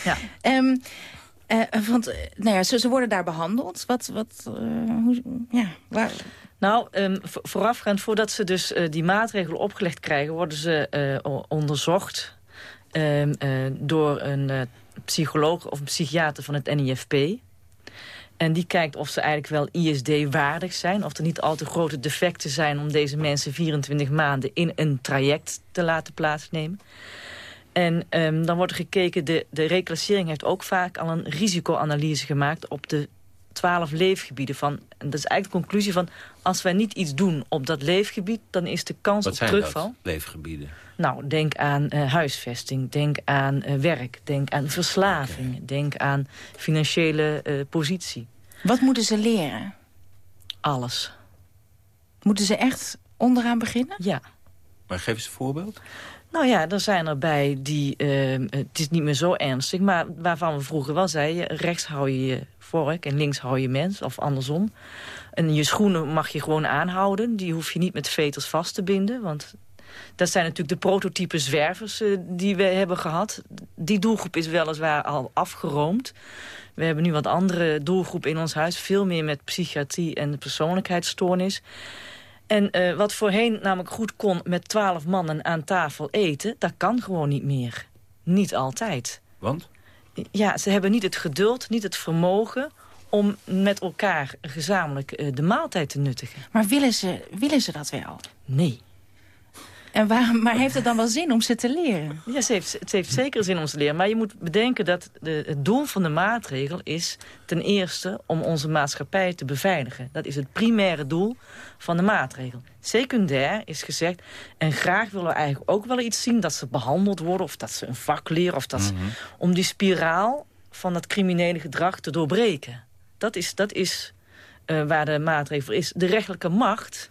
Speaker 12: Ja.
Speaker 9: Eh, want nou ja, ze, ze worden daar behandeld. Wat, wat, hoe, ja, waar,
Speaker 12: Nou, ehm, vo- voorafgaand, voordat ze dus die maatregelen opgelegd krijgen... worden ze onderzocht door een psycholoog of een psychiater van het NIFP. En die kijkt of ze eigenlijk wel ISD-waardig zijn. Of er niet al te grote defecten zijn om deze mensen 24 maanden in een traject te laten plaatsnemen. En ehm, dan wordt er gekeken, de, de reclassering heeft ook vaak al een risicoanalyse gemaakt op de 12 leefgebieden. Van, en dat is eigenlijk de conclusie van, als wij niet iets doen op dat leefgebied, dan is de kans
Speaker 8: Wat
Speaker 12: op
Speaker 8: zijn
Speaker 12: terugval.
Speaker 8: dat, leefgebieden?
Speaker 12: Nou, denk aan eh, huisvesting, denk aan eh, werk, denk aan verslaving, denk aan financiële eh, positie.
Speaker 9: wat moeten ze leren?
Speaker 12: Alles.
Speaker 9: Moeten ze echt onderaan beginnen?
Speaker 12: Ja.
Speaker 8: Maar geef eens een voorbeeld.
Speaker 12: Nou ja, er zijn er bij die, eh, het is niet meer zo ernstig... maar waarvan we vroeger wel zeiden... rechts hou je je vork en links hou je mens, of andersom. En je schoenen mag je gewoon aanhouden. Die hoef je niet met veters vast te binden, want... Dat zijn natuurlijk de prototype zwervers eh, die we hebben gehad. Die doelgroep is weliswaar al afgeroomd. We hebben nu wat andere doelgroep in ons huis. Veel meer met psychiatrie en persoonlijkheidsstoornis. En eh, wat voorheen namelijk goed kon met twaalf mannen aan tafel eten... dat kan gewoon niet meer. Niet altijd.
Speaker 8: Want?
Speaker 12: Ja, ze hebben niet het geduld, niet het vermogen... om met elkaar gezamenlijk eh, de maaltijd te nuttigen.
Speaker 9: Maar willen ze, willen ze dat wel?
Speaker 12: Nee.
Speaker 9: En waar, maar heeft het dan wel zin om ze te leren?
Speaker 12: Ja, het heeft, het heeft zeker zin om te leren. Maar je moet bedenken dat de, het doel van de maatregel is... ten eerste om onze maatschappij te beveiligen. Dat is het primaire doel van de maatregel. Secundair is gezegd... en graag willen we eigenlijk ook wel iets zien... dat ze behandeld worden of dat ze een vak leren... Of dat ze, om die spiraal van dat criminele gedrag te doorbreken. Dat is, dat is eh, waar de maatregel voor is. De rechtelijke macht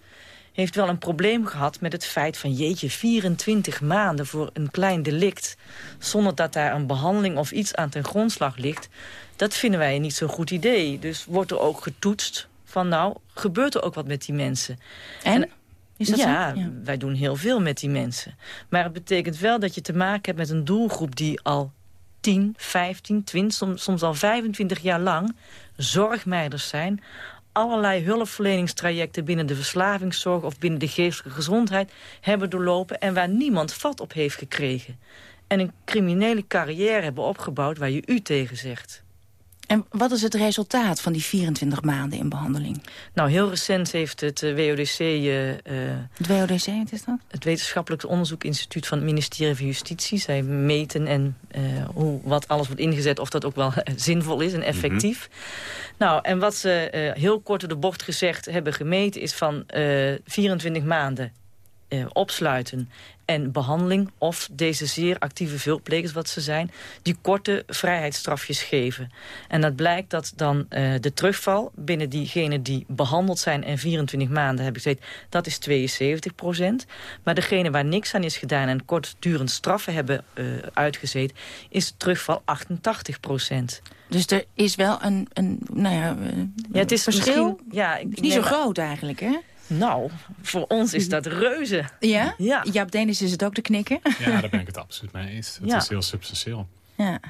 Speaker 12: heeft wel een probleem gehad met het feit van... jeetje, 24 maanden voor een klein delict... zonder dat daar een behandeling of iets aan ten grondslag ligt... dat vinden wij niet zo'n goed idee. Dus wordt er ook getoetst van nou, gebeurt er ook wat met die mensen.
Speaker 9: En? Is dat
Speaker 12: ja, wij doen heel veel met die mensen. Maar het betekent wel dat je te maken hebt met een doelgroep... die al 10, 15, 20, soms, soms al 25 jaar lang zorgmeiders zijn allerlei hulpverleningstrajecten binnen de verslavingszorg... of binnen de geestelijke gezondheid hebben doorlopen... en waar niemand vat op heeft gekregen. En een criminele carrière hebben opgebouwd waar je u tegen zegt.
Speaker 9: En wat is het resultaat van die 24 maanden in behandeling?
Speaker 12: Nou, heel recent heeft het eh, WODC... eh, eh,
Speaker 9: Het WODC, wat is dat?
Speaker 12: het Wetenschappelijk Onderzoekinstituut van het ministerie van Justitie. Zij meten en eh, hoe, wat alles wordt ingezet, of dat ook wel zinvol is en effectief. Nou, en wat ze eh, heel kort door de bocht gezegd hebben gemeten... is van eh 24 maanden eh, opsluiten en behandeling... of deze zeer actieve veelplegers, wat ze zijn... die korte vrijheidsstrafjes geven. En dat blijkt dat dan eh, de terugval binnen diegenen die behandeld zijn... en 24 maanden hebben gezeten, dat is 72 procent. Maar degene waar niks aan is gedaan en kortdurend straffen hebben eh, uitgezeten... is de terugval 88 procent.
Speaker 9: Dus er is wel een, een nou ja,
Speaker 12: Ja, het is
Speaker 9: verschil.
Speaker 12: Ja, ik,
Speaker 9: niet zo groot eigenlijk, hè?
Speaker 12: Nou, voor ons is dat reuze.
Speaker 9: Ja?
Speaker 12: Ja.
Speaker 9: Jaap Denis is het ook te knikken.
Speaker 10: Ja, daar ben ik het absoluut mee eens. Het
Speaker 12: Ja.
Speaker 10: is heel substantieel.
Speaker 9: Ja.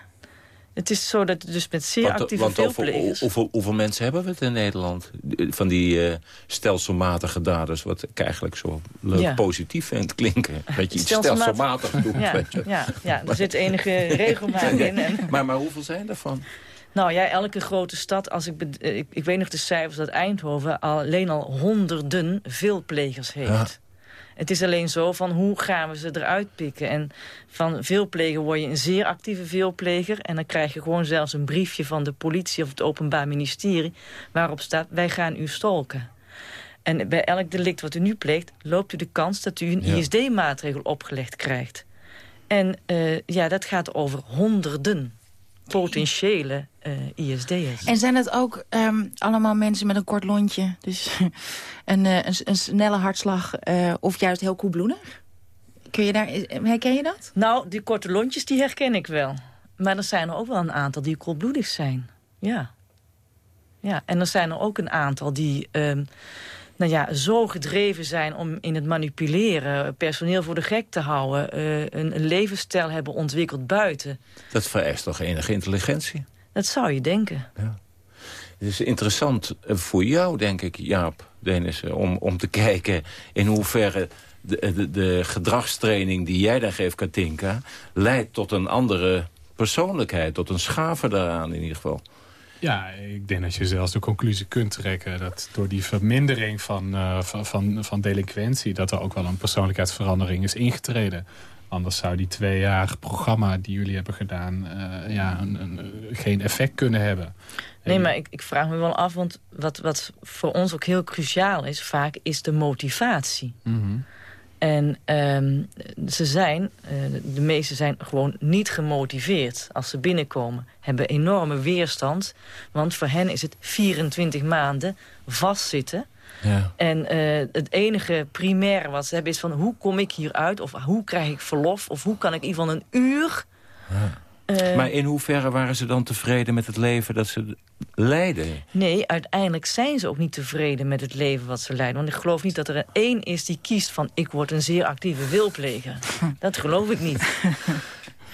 Speaker 12: Het is zo dat dus met zeer
Speaker 8: Want,
Speaker 12: actieve
Speaker 8: want over,
Speaker 12: veelplegers...
Speaker 8: hoeveel, hoeveel mensen hebben we het in Nederland? Van die eh, stelselmatige daders, wat ik eigenlijk zo leuk
Speaker 12: Ja.
Speaker 8: positief vind klinken. Dat je iets
Speaker 12: Stelselmatig-
Speaker 8: stelselmatig doet.
Speaker 12: Ja,
Speaker 8: weet je.
Speaker 12: ja, ja, er zit enige regelmaat in. En,
Speaker 8: Maar, maar hoeveel zijn er van?
Speaker 12: Nou ja, elke grote stad, als ik, eh, ik, ik weet nog de cijfers dat Eindhoven alleen al honderden veelplegers heeft.
Speaker 8: Ja.
Speaker 12: Het is alleen zo van hoe gaan we ze eruit pikken. En van veelpleger word je een zeer actieve veelpleger. En dan krijg je gewoon zelfs een briefje van de politie of het Openbaar Ministerie... waarop staat, wij gaan u stalken. En bij elk delict wat u nu pleegt... loopt u de kans dat u een ISD-maatregel opgelegd krijgt. En uh, ja, dat gaat over honderden potentiële uh, ISD'ers.
Speaker 9: En zijn het ook um, allemaal mensen met een kort lontje? Dus een, uh, een, een, snelle hartslag of juist heel koelbloedig? Kun je daar, herken je dat?
Speaker 12: Nou, die korte lontjes die herken ik wel. Maar er zijn er ook wel een aantal die koelbloedig zijn. Ja. ja. En er zijn er ook een aantal die... Um, nou ja, zo gedreven zijn om in het manipuleren... personeel voor de gek te houden... Uh, een, een, levensstijl hebben ontwikkeld buiten.
Speaker 8: Dat vereist toch enige intelligentie?
Speaker 12: Dat zou je denken. Ja.
Speaker 8: Het is interessant eh, voor jou, denk ik, Jaap Denissen... om, om te kijken in hoeverre de, de, de gedragstraining die jij daar geeft, Katinka... leidt tot een andere persoonlijkheid, tot een schaver daaraan in ieder geval.
Speaker 10: Ja, ik denk dat je zelfs de conclusie kunt trekken... dat door die vermindering van, uh, van, van, van delinquentie... dat er ook wel een persoonlijkheidsverandering is ingetreden. Anders zou die twee jaar programma die jullie hebben gedaan... Uh, ja, een, een, geen effect kunnen hebben.
Speaker 12: Nee, maar ik, ik, vraag me wel af, want wat, wat voor ons ook heel cruciaal is... vaak is de motivatie. Mm en um, ze zijn, uh, de meesten zijn gewoon niet gemotiveerd als ze binnenkomen. Hebben enorme weerstand, want voor hen is het 24 maanden vastzitten. Ja. En uh, het enige primair wat ze hebben is van hoe kom ik hieruit? Of hoe krijg ik verlof? Of hoe kan ik in ieder geval een uur
Speaker 8: ja. Uh, maar in hoeverre waren ze dan tevreden met het leven dat ze leiden?
Speaker 12: Nee, uiteindelijk zijn ze ook niet tevreden met het leven wat ze leiden. Want ik geloof niet dat er één is die kiest van... ik word een zeer actieve wilpleger. dat geloof ik niet.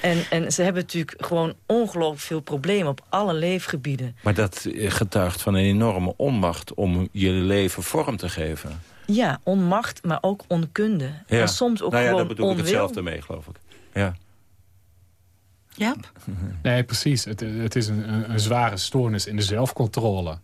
Speaker 12: En, en ze hebben natuurlijk gewoon ongelooflijk veel problemen op alle leefgebieden.
Speaker 8: Maar dat eh, getuigt van een enorme onmacht om je leven vorm te geven.
Speaker 12: Ja, onmacht, maar ook onkunde. Ja. En soms ook
Speaker 8: nou ja,
Speaker 12: gewoon
Speaker 8: daar bedoel
Speaker 12: ik
Speaker 8: hetzelfde mee, geloof ik. Ja.
Speaker 9: Ja?
Speaker 10: Nee, precies. Het, het is een, een, zware stoornis in de zelfcontrole.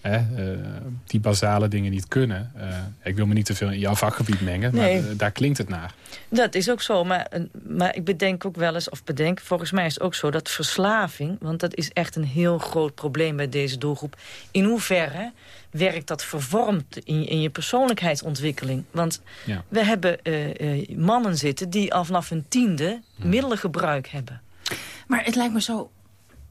Speaker 10: Hè? Uh, die basale dingen niet kunnen. Uh, ik wil me niet te veel in jouw vakgebied mengen, nee. maar uh, daar klinkt het naar.
Speaker 12: Dat is ook zo, maar, maar ik bedenk ook wel eens, of bedenk, volgens mij is het ook zo dat verslaving, want dat is echt een heel groot probleem bij deze doelgroep. In hoeverre werkt dat vervormd in, in je persoonlijkheidsontwikkeling? Want ja. we hebben mannen zitten die al vanaf hun tiende hmm. middelengebruik hebben.
Speaker 9: Maar het lijkt me zo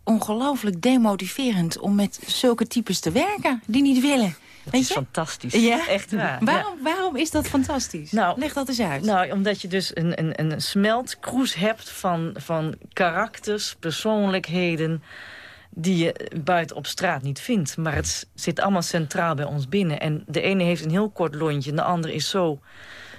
Speaker 9: ongelooflijk demotiverend om met zulke types te werken die niet willen.
Speaker 12: Dat
Speaker 9: Weet
Speaker 12: is
Speaker 9: je?
Speaker 12: fantastisch.
Speaker 9: Ja?
Speaker 12: Echt waar.
Speaker 9: Waarom, waarom is dat fantastisch? Nou, Leg dat eens uit.
Speaker 12: Nou, omdat je dus een, een, een smeltkroes hebt van, van karakters, persoonlijkheden die je buiten op straat niet vindt. Maar het zit allemaal centraal bij ons binnen. En de ene heeft een heel kort lontje en de andere is zo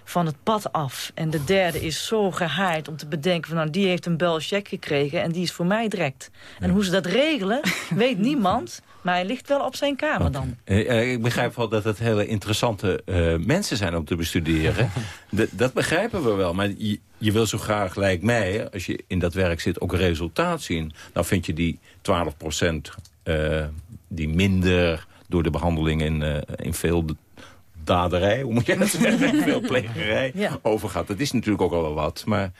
Speaker 12: van het pad af. En de derde is zo gehaaid om te bedenken... van nou, die heeft een bel check gekregen en die is voor mij direct. En hoe ze dat regelen, weet niemand... Maar hij ligt wel op zijn kamer dan.
Speaker 8: Uh, ik begrijp wel dat het hele interessante uh, mensen zijn om te bestuderen. dat begrijpen we wel. Maar je, je, wil zo graag, lijkt mij, als je in dat werk zit, ook resultaat zien. Nou vind je die 12 procent uh, die minder door de behandeling in, in veel daderij, hoe moet je dat zeggen, veel plegerij ja. overgaat. Dat is natuurlijk ook al wel wat, maar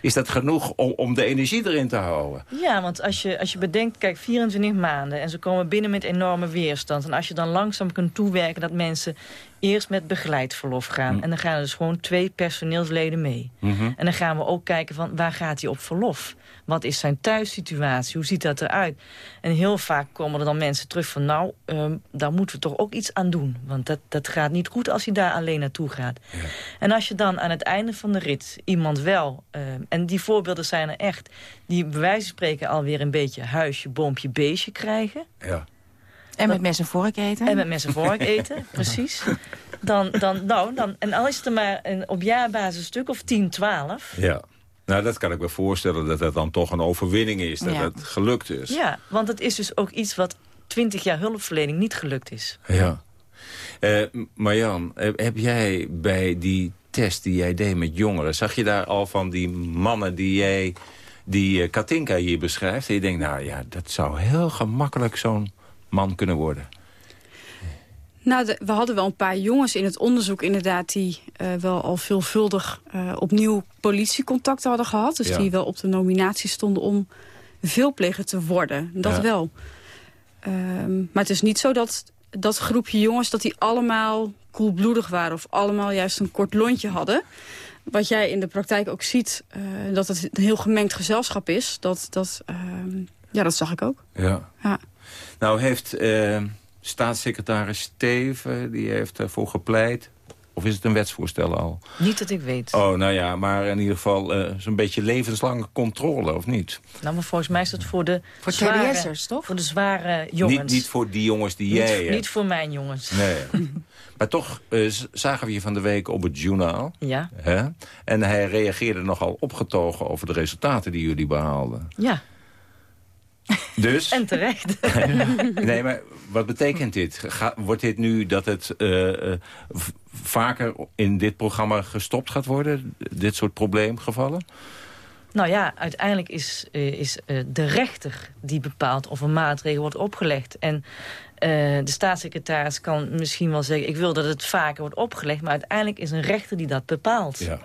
Speaker 8: is dat genoeg om, om de energie erin te houden?
Speaker 12: Ja, want als je, als je bedenkt, kijk, 24 maanden en ze komen binnen met enorme weerstand. En als je dan langzaam kunt toewerken dat mensen eerst met begeleidverlof gaan. Mm. En dan gaan er dus gewoon twee personeelsleden mee. Mm -hmm. En dan gaan we ook kijken van waar gaat hij op verlof? Wat is zijn thuissituatie? Hoe ziet dat eruit? En heel vaak komen er dan mensen terug van... nou, um, daar moeten we toch ook iets aan doen. Want dat, dat gaat niet goed als hij daar alleen naartoe gaat. Ja. En als je dan aan het einde van de rit iemand wel... Um, en die voorbeelden zijn er echt... die bij wijze van spreken alweer een beetje huisje, boompje, beestje krijgen...
Speaker 8: Ja.
Speaker 9: En met mes en vork eten.
Speaker 12: En met mes en vork eten, precies. Dan, dan, nou, dan, en al is het er maar een, op jaarbasis een stuk of 10, 12...
Speaker 8: Ja. Nou, dat kan ik me voorstellen dat het dan toch een overwinning is. Dat ja. het gelukt is.
Speaker 12: Ja, want het is dus ook iets wat 20 jaar hulpverlening niet gelukt is.
Speaker 8: Ja. Uh, Marjan, heb jij bij die test die jij deed met jongeren... zag je daar al van die mannen die jij, die uh, Katinka hier beschrijft... en je denkt, nou ja, dat zou heel gemakkelijk zo'n man kunnen worden?
Speaker 11: Nou, de, we hadden wel een paar jongens in het onderzoek inderdaad... die uh, wel al veelvuldig uh, opnieuw politiecontacten hadden gehad. Dus ja. die wel op de nominatie stonden om veelpleger te worden. Dat ja. wel. Um, maar het is niet zo dat dat groepje jongens... dat die allemaal koelbloedig waren... of allemaal juist een kort lontje hadden. Wat jij in de praktijk ook ziet, uh, dat het een heel gemengd gezelschap is. Dat, dat, uh, ja, dat zag ik ook.
Speaker 8: Ja.
Speaker 11: ja.
Speaker 8: Nou heeft uh, staatssecretaris Steven, die heeft ervoor gepleit of is het een wetsvoorstel al?
Speaker 12: Niet dat ik weet.
Speaker 8: Oh, nou ja, maar in ieder geval uh, zo'n beetje levenslange controle, of niet?
Speaker 12: Nou, maar volgens mij is dat voor de
Speaker 9: voor
Speaker 12: zware...
Speaker 9: toch?
Speaker 12: Voor de zware jongens.
Speaker 8: Niet, niet voor die jongens die
Speaker 12: niet,
Speaker 8: jij hebt.
Speaker 12: Niet voor mijn jongens.
Speaker 8: Nee. maar toch uh, zagen we je van de week op het journaal.
Speaker 12: Ja.
Speaker 8: Hè? En hij reageerde nogal opgetogen over de resultaten die jullie behaalden.
Speaker 12: Ja.
Speaker 8: Dus?
Speaker 12: En terecht.
Speaker 8: nee, maar wat betekent dit? Ga, wordt dit nu dat het uh, vaker in dit programma gestopt gaat worden? Dit soort probleemgevallen?
Speaker 12: Nou ja, uiteindelijk is, uh, is de rechter die bepaalt of een maatregel wordt opgelegd. En de staatssecretaris kan misschien wel zeggen... ik wil dat het vaker wordt opgelegd, maar uiteindelijk is een rechter die dat bepaalt.
Speaker 8: Ja.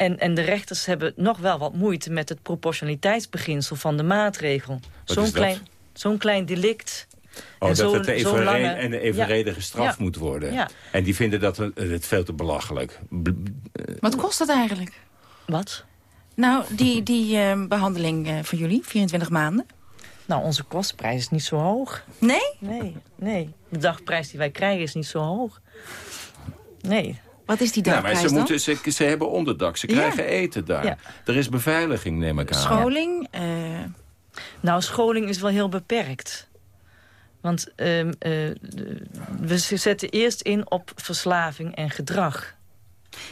Speaker 12: En, en de rechters hebben nog wel wat moeite met het proportionaliteitsbeginsel van de maatregel. Zo'n klein, zo'n klein delict.
Speaker 8: Oh,
Speaker 12: en
Speaker 8: dat
Speaker 12: zo,
Speaker 8: het
Speaker 12: lange...
Speaker 8: en de evenredige
Speaker 12: ja.
Speaker 8: straf
Speaker 12: ja.
Speaker 8: moet worden.
Speaker 12: Ja.
Speaker 8: En die vinden dat het, het veel te belachelijk.
Speaker 9: Wat kost dat eigenlijk?
Speaker 12: Wat?
Speaker 9: Nou, die, die uh, behandeling uh, voor jullie, 24 maanden.
Speaker 12: Nou, onze kostprijs is niet zo hoog.
Speaker 9: Nee?
Speaker 12: Nee, nee. De dagprijs die wij krijgen is niet zo hoog. Nee.
Speaker 9: Wat is die dagprijs
Speaker 8: ja, maar ze,
Speaker 9: dan?
Speaker 8: moeten, ze, ze hebben onderdak, ze krijgen
Speaker 9: ja.
Speaker 8: eten daar.
Speaker 12: Ja.
Speaker 8: Er is beveiliging, neem ik aan.
Speaker 9: Scholing? Uh...
Speaker 12: Nou, scholing is wel heel beperkt. Want uh, uh, we zetten eerst in op verslaving en gedrag.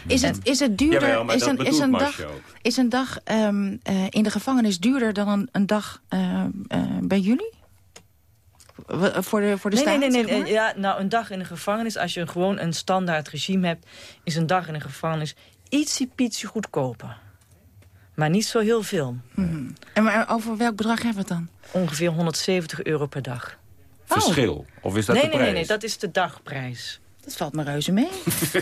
Speaker 9: Is het, is het duurder?
Speaker 8: Jawel,
Speaker 9: is, een, is, een dag, is een dag um, in de gevangenis duurder dan een, een dag bij jullie? Voor de, voor de
Speaker 12: nee,
Speaker 9: staat,
Speaker 12: nee, nee,
Speaker 9: zeg maar?
Speaker 12: nee. Ja, nou, een dag in de gevangenis, als je gewoon een standaard regime hebt... is een dag in de gevangenis ietsie pietje goedkoper. Maar niet zo heel veel.
Speaker 9: Mm -hmm. En maar over welk bedrag hebben we het dan?
Speaker 12: Ongeveer 170 euro per dag.
Speaker 8: Verschil? Oh. Of is dat
Speaker 12: nee,
Speaker 8: de prijs?
Speaker 12: Nee, nee, nee, dat is de dagprijs.
Speaker 9: Dat valt me reuze mee.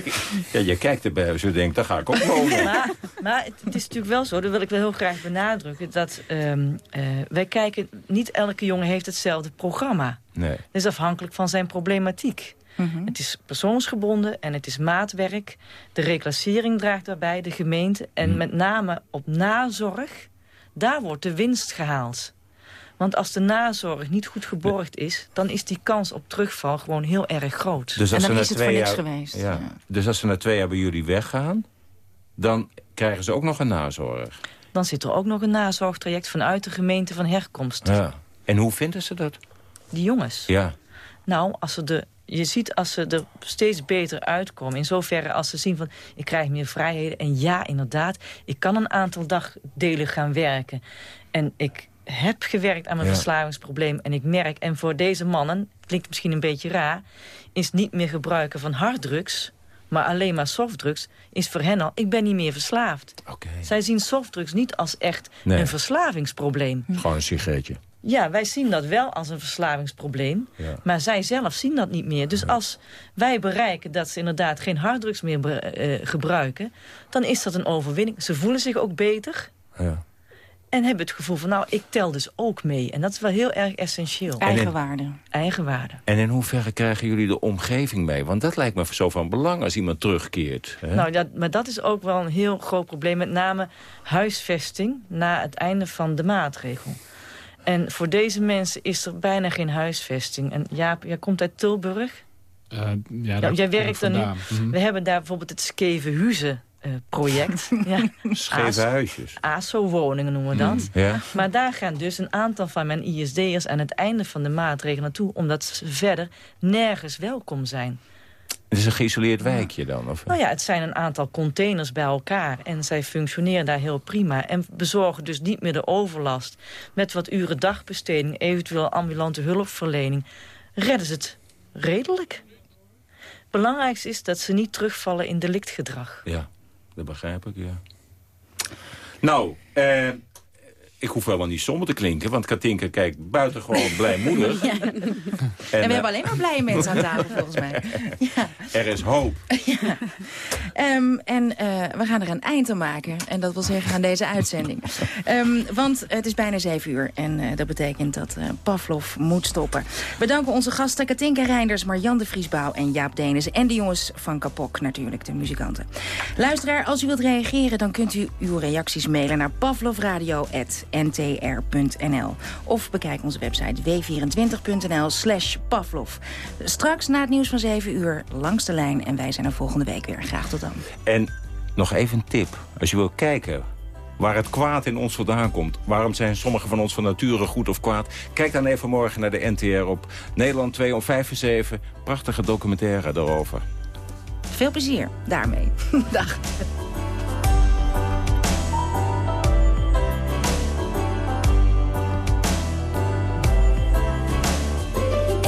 Speaker 8: ja, je kijkt erbij zo denkt, daar ga ik ook wonen.
Speaker 12: maar, maar het, het, is natuurlijk wel zo, dat wil ik wel heel graag benadrukken... dat um, uh, wij kijken, niet elke jongen heeft hetzelfde programma.
Speaker 8: Nee.
Speaker 12: Het is afhankelijk van zijn problematiek.
Speaker 9: Mhm.
Speaker 12: Mm -hmm. Het is persoonsgebonden en het is maatwerk. De reclassering draagt daarbij, de gemeente. En mm. met name op nazorg, daar wordt de winst gehaald. Want als de nazorg niet goed geborgd is... dan is die kans op terugval gewoon heel erg groot.
Speaker 8: Dus
Speaker 9: en dan
Speaker 8: ze
Speaker 9: is het voor niks
Speaker 8: jaar,
Speaker 9: geweest.
Speaker 8: Ja.
Speaker 9: Ja.
Speaker 8: Dus als ze na twee jaar bij jullie weggaan... dan krijgen ze ook nog een nazorg.
Speaker 12: Dan zit er ook nog een nazorgtraject vanuit de gemeente van herkomst.
Speaker 8: Ja. En hoe vinden ze dat?
Speaker 12: Die jongens?
Speaker 8: Ja.
Speaker 12: Nou, als ze de, je ziet als ze er steeds beter uitkomen. In zoverre als ze zien van, ik krijg meer vrijheden. En ja, inderdaad, ik kan een aantal dagdelen gaan werken. En ik heb gewerkt aan mijn
Speaker 8: Ja.
Speaker 12: verslavingsprobleem. En ik merk, en voor deze mannen, klinkt misschien een beetje raar... is niet meer gebruiken van harddrugs, maar alleen maar softdrugs... is voor hen al, ik ben niet meer verslaafd.
Speaker 8: Oké.
Speaker 12: Zij zien softdrugs niet als echt
Speaker 8: Nee.
Speaker 12: een verslavingsprobleem.
Speaker 8: Gewoon een sigaretje.
Speaker 12: Ja, wij zien dat wel als een verslavingsprobleem.
Speaker 8: Ja.
Speaker 12: Maar zij zelf zien dat niet meer. Dus als wij bereiken dat ze inderdaad geen harddrugs meer eh, gebruiken... dan is dat een overwinning. Ze voelen zich ook beter.
Speaker 8: Ja.
Speaker 12: En hebben het gevoel van, nou, ik tel dus ook mee. En dat is wel heel erg essentieel.
Speaker 9: Eigenwaarde.
Speaker 12: Eigenwaarde.
Speaker 8: En in hoeverre krijgen jullie de omgeving mee? Want dat lijkt me zo van belang als iemand terugkeert. Hè?
Speaker 12: Nou, dat, maar dat is ook wel een heel groot probleem. Met name huisvesting na het einde van de maatregel. En voor deze mensen is er bijna geen huisvesting. En Jaap, jij komt uit Tilburg.
Speaker 10: Uh, ja,
Speaker 12: Ja,
Speaker 10: daar
Speaker 12: jij werkt er nu.
Speaker 10: Mhm.
Speaker 12: We hebben daar bijvoorbeeld het Skevenhuizen eh, project. ja.
Speaker 8: Scheve huisjes.
Speaker 12: ASO-woningen noemen we dat.
Speaker 8: Ja.
Speaker 12: Maar daar gaan dus een aantal van mijn ISD'ers aan het einde van de maatregelen naartoe... omdat ze verder nergens welkom zijn.
Speaker 8: Het is een geïsoleerd wijkje dan? Of?
Speaker 12: Nou ja, het zijn een aantal containers bij elkaar. En zij functioneren daar heel prima. En bezorgen dus niet meer de overlast. Met wat uren dagbesteding, eventueel ambulante hulpverlening... redden ze het redelijk. Belangrijkste is dat ze niet terugvallen in delictgedrag.
Speaker 8: Ja, dat begrijp ik, ja. Nou, eh, ik hoef helemaal niet somber te klinken, want Katinka kijkt buitengewoon blijmoedig.
Speaker 9: Ja. En, en, we hebben alleen maar blije mensen aan tafel, volgens mij.
Speaker 8: Ja. Er is hoop.
Speaker 9: Ja. Um, en uh, we gaan er een eind aan maken. En dat wil zeggen aan deze uitzending. Um, want het is bijna zeven uur. En uh, dat betekent dat Pavlov moet stoppen. We danken onze gasten Katinka Reinders, Marjan de Vriesbouw en Jaap Denis. En de jongens van Kapok natuurlijk, de muzikanten. Luisteraar, als u wilt reageren, dan kunt u uw reacties mailen naar pavlovradio.ntr.nl. Of bekijk onze website w24.nl slash Pavlov. Straks na het nieuws van 7 uur langs de lijn. En wij zijn er volgende week weer. Graag tot dan.
Speaker 8: En nog even een tip. Als je wil kijken waar het kwaad in ons vandaan komt. Waarom zijn sommigen van ons van nature goed of kwaad? Kijk dan even morgen naar de NTR op Nederland 2 om 5 en 7. Prachtige documentaire daarover.
Speaker 9: Veel plezier daarmee. Dag.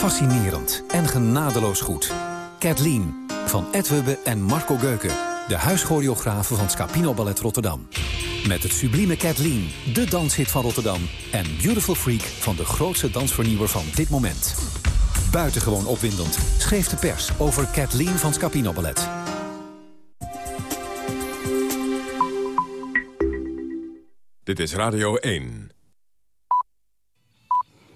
Speaker 13: Fascinerend en genadeloos goed. Kathleen van Edwebbe en Marco Geuken. De huischoreografen van Scapino Ballet Rotterdam. Met het sublieme Kathleen, de danshit van Rotterdam. En Beautiful Freak van de grootste dansvernieuwer van dit moment. Buitengewoon opwindend schreef de pers over Kathleen van Scapino Ballet.
Speaker 1: Dit is Radio 1.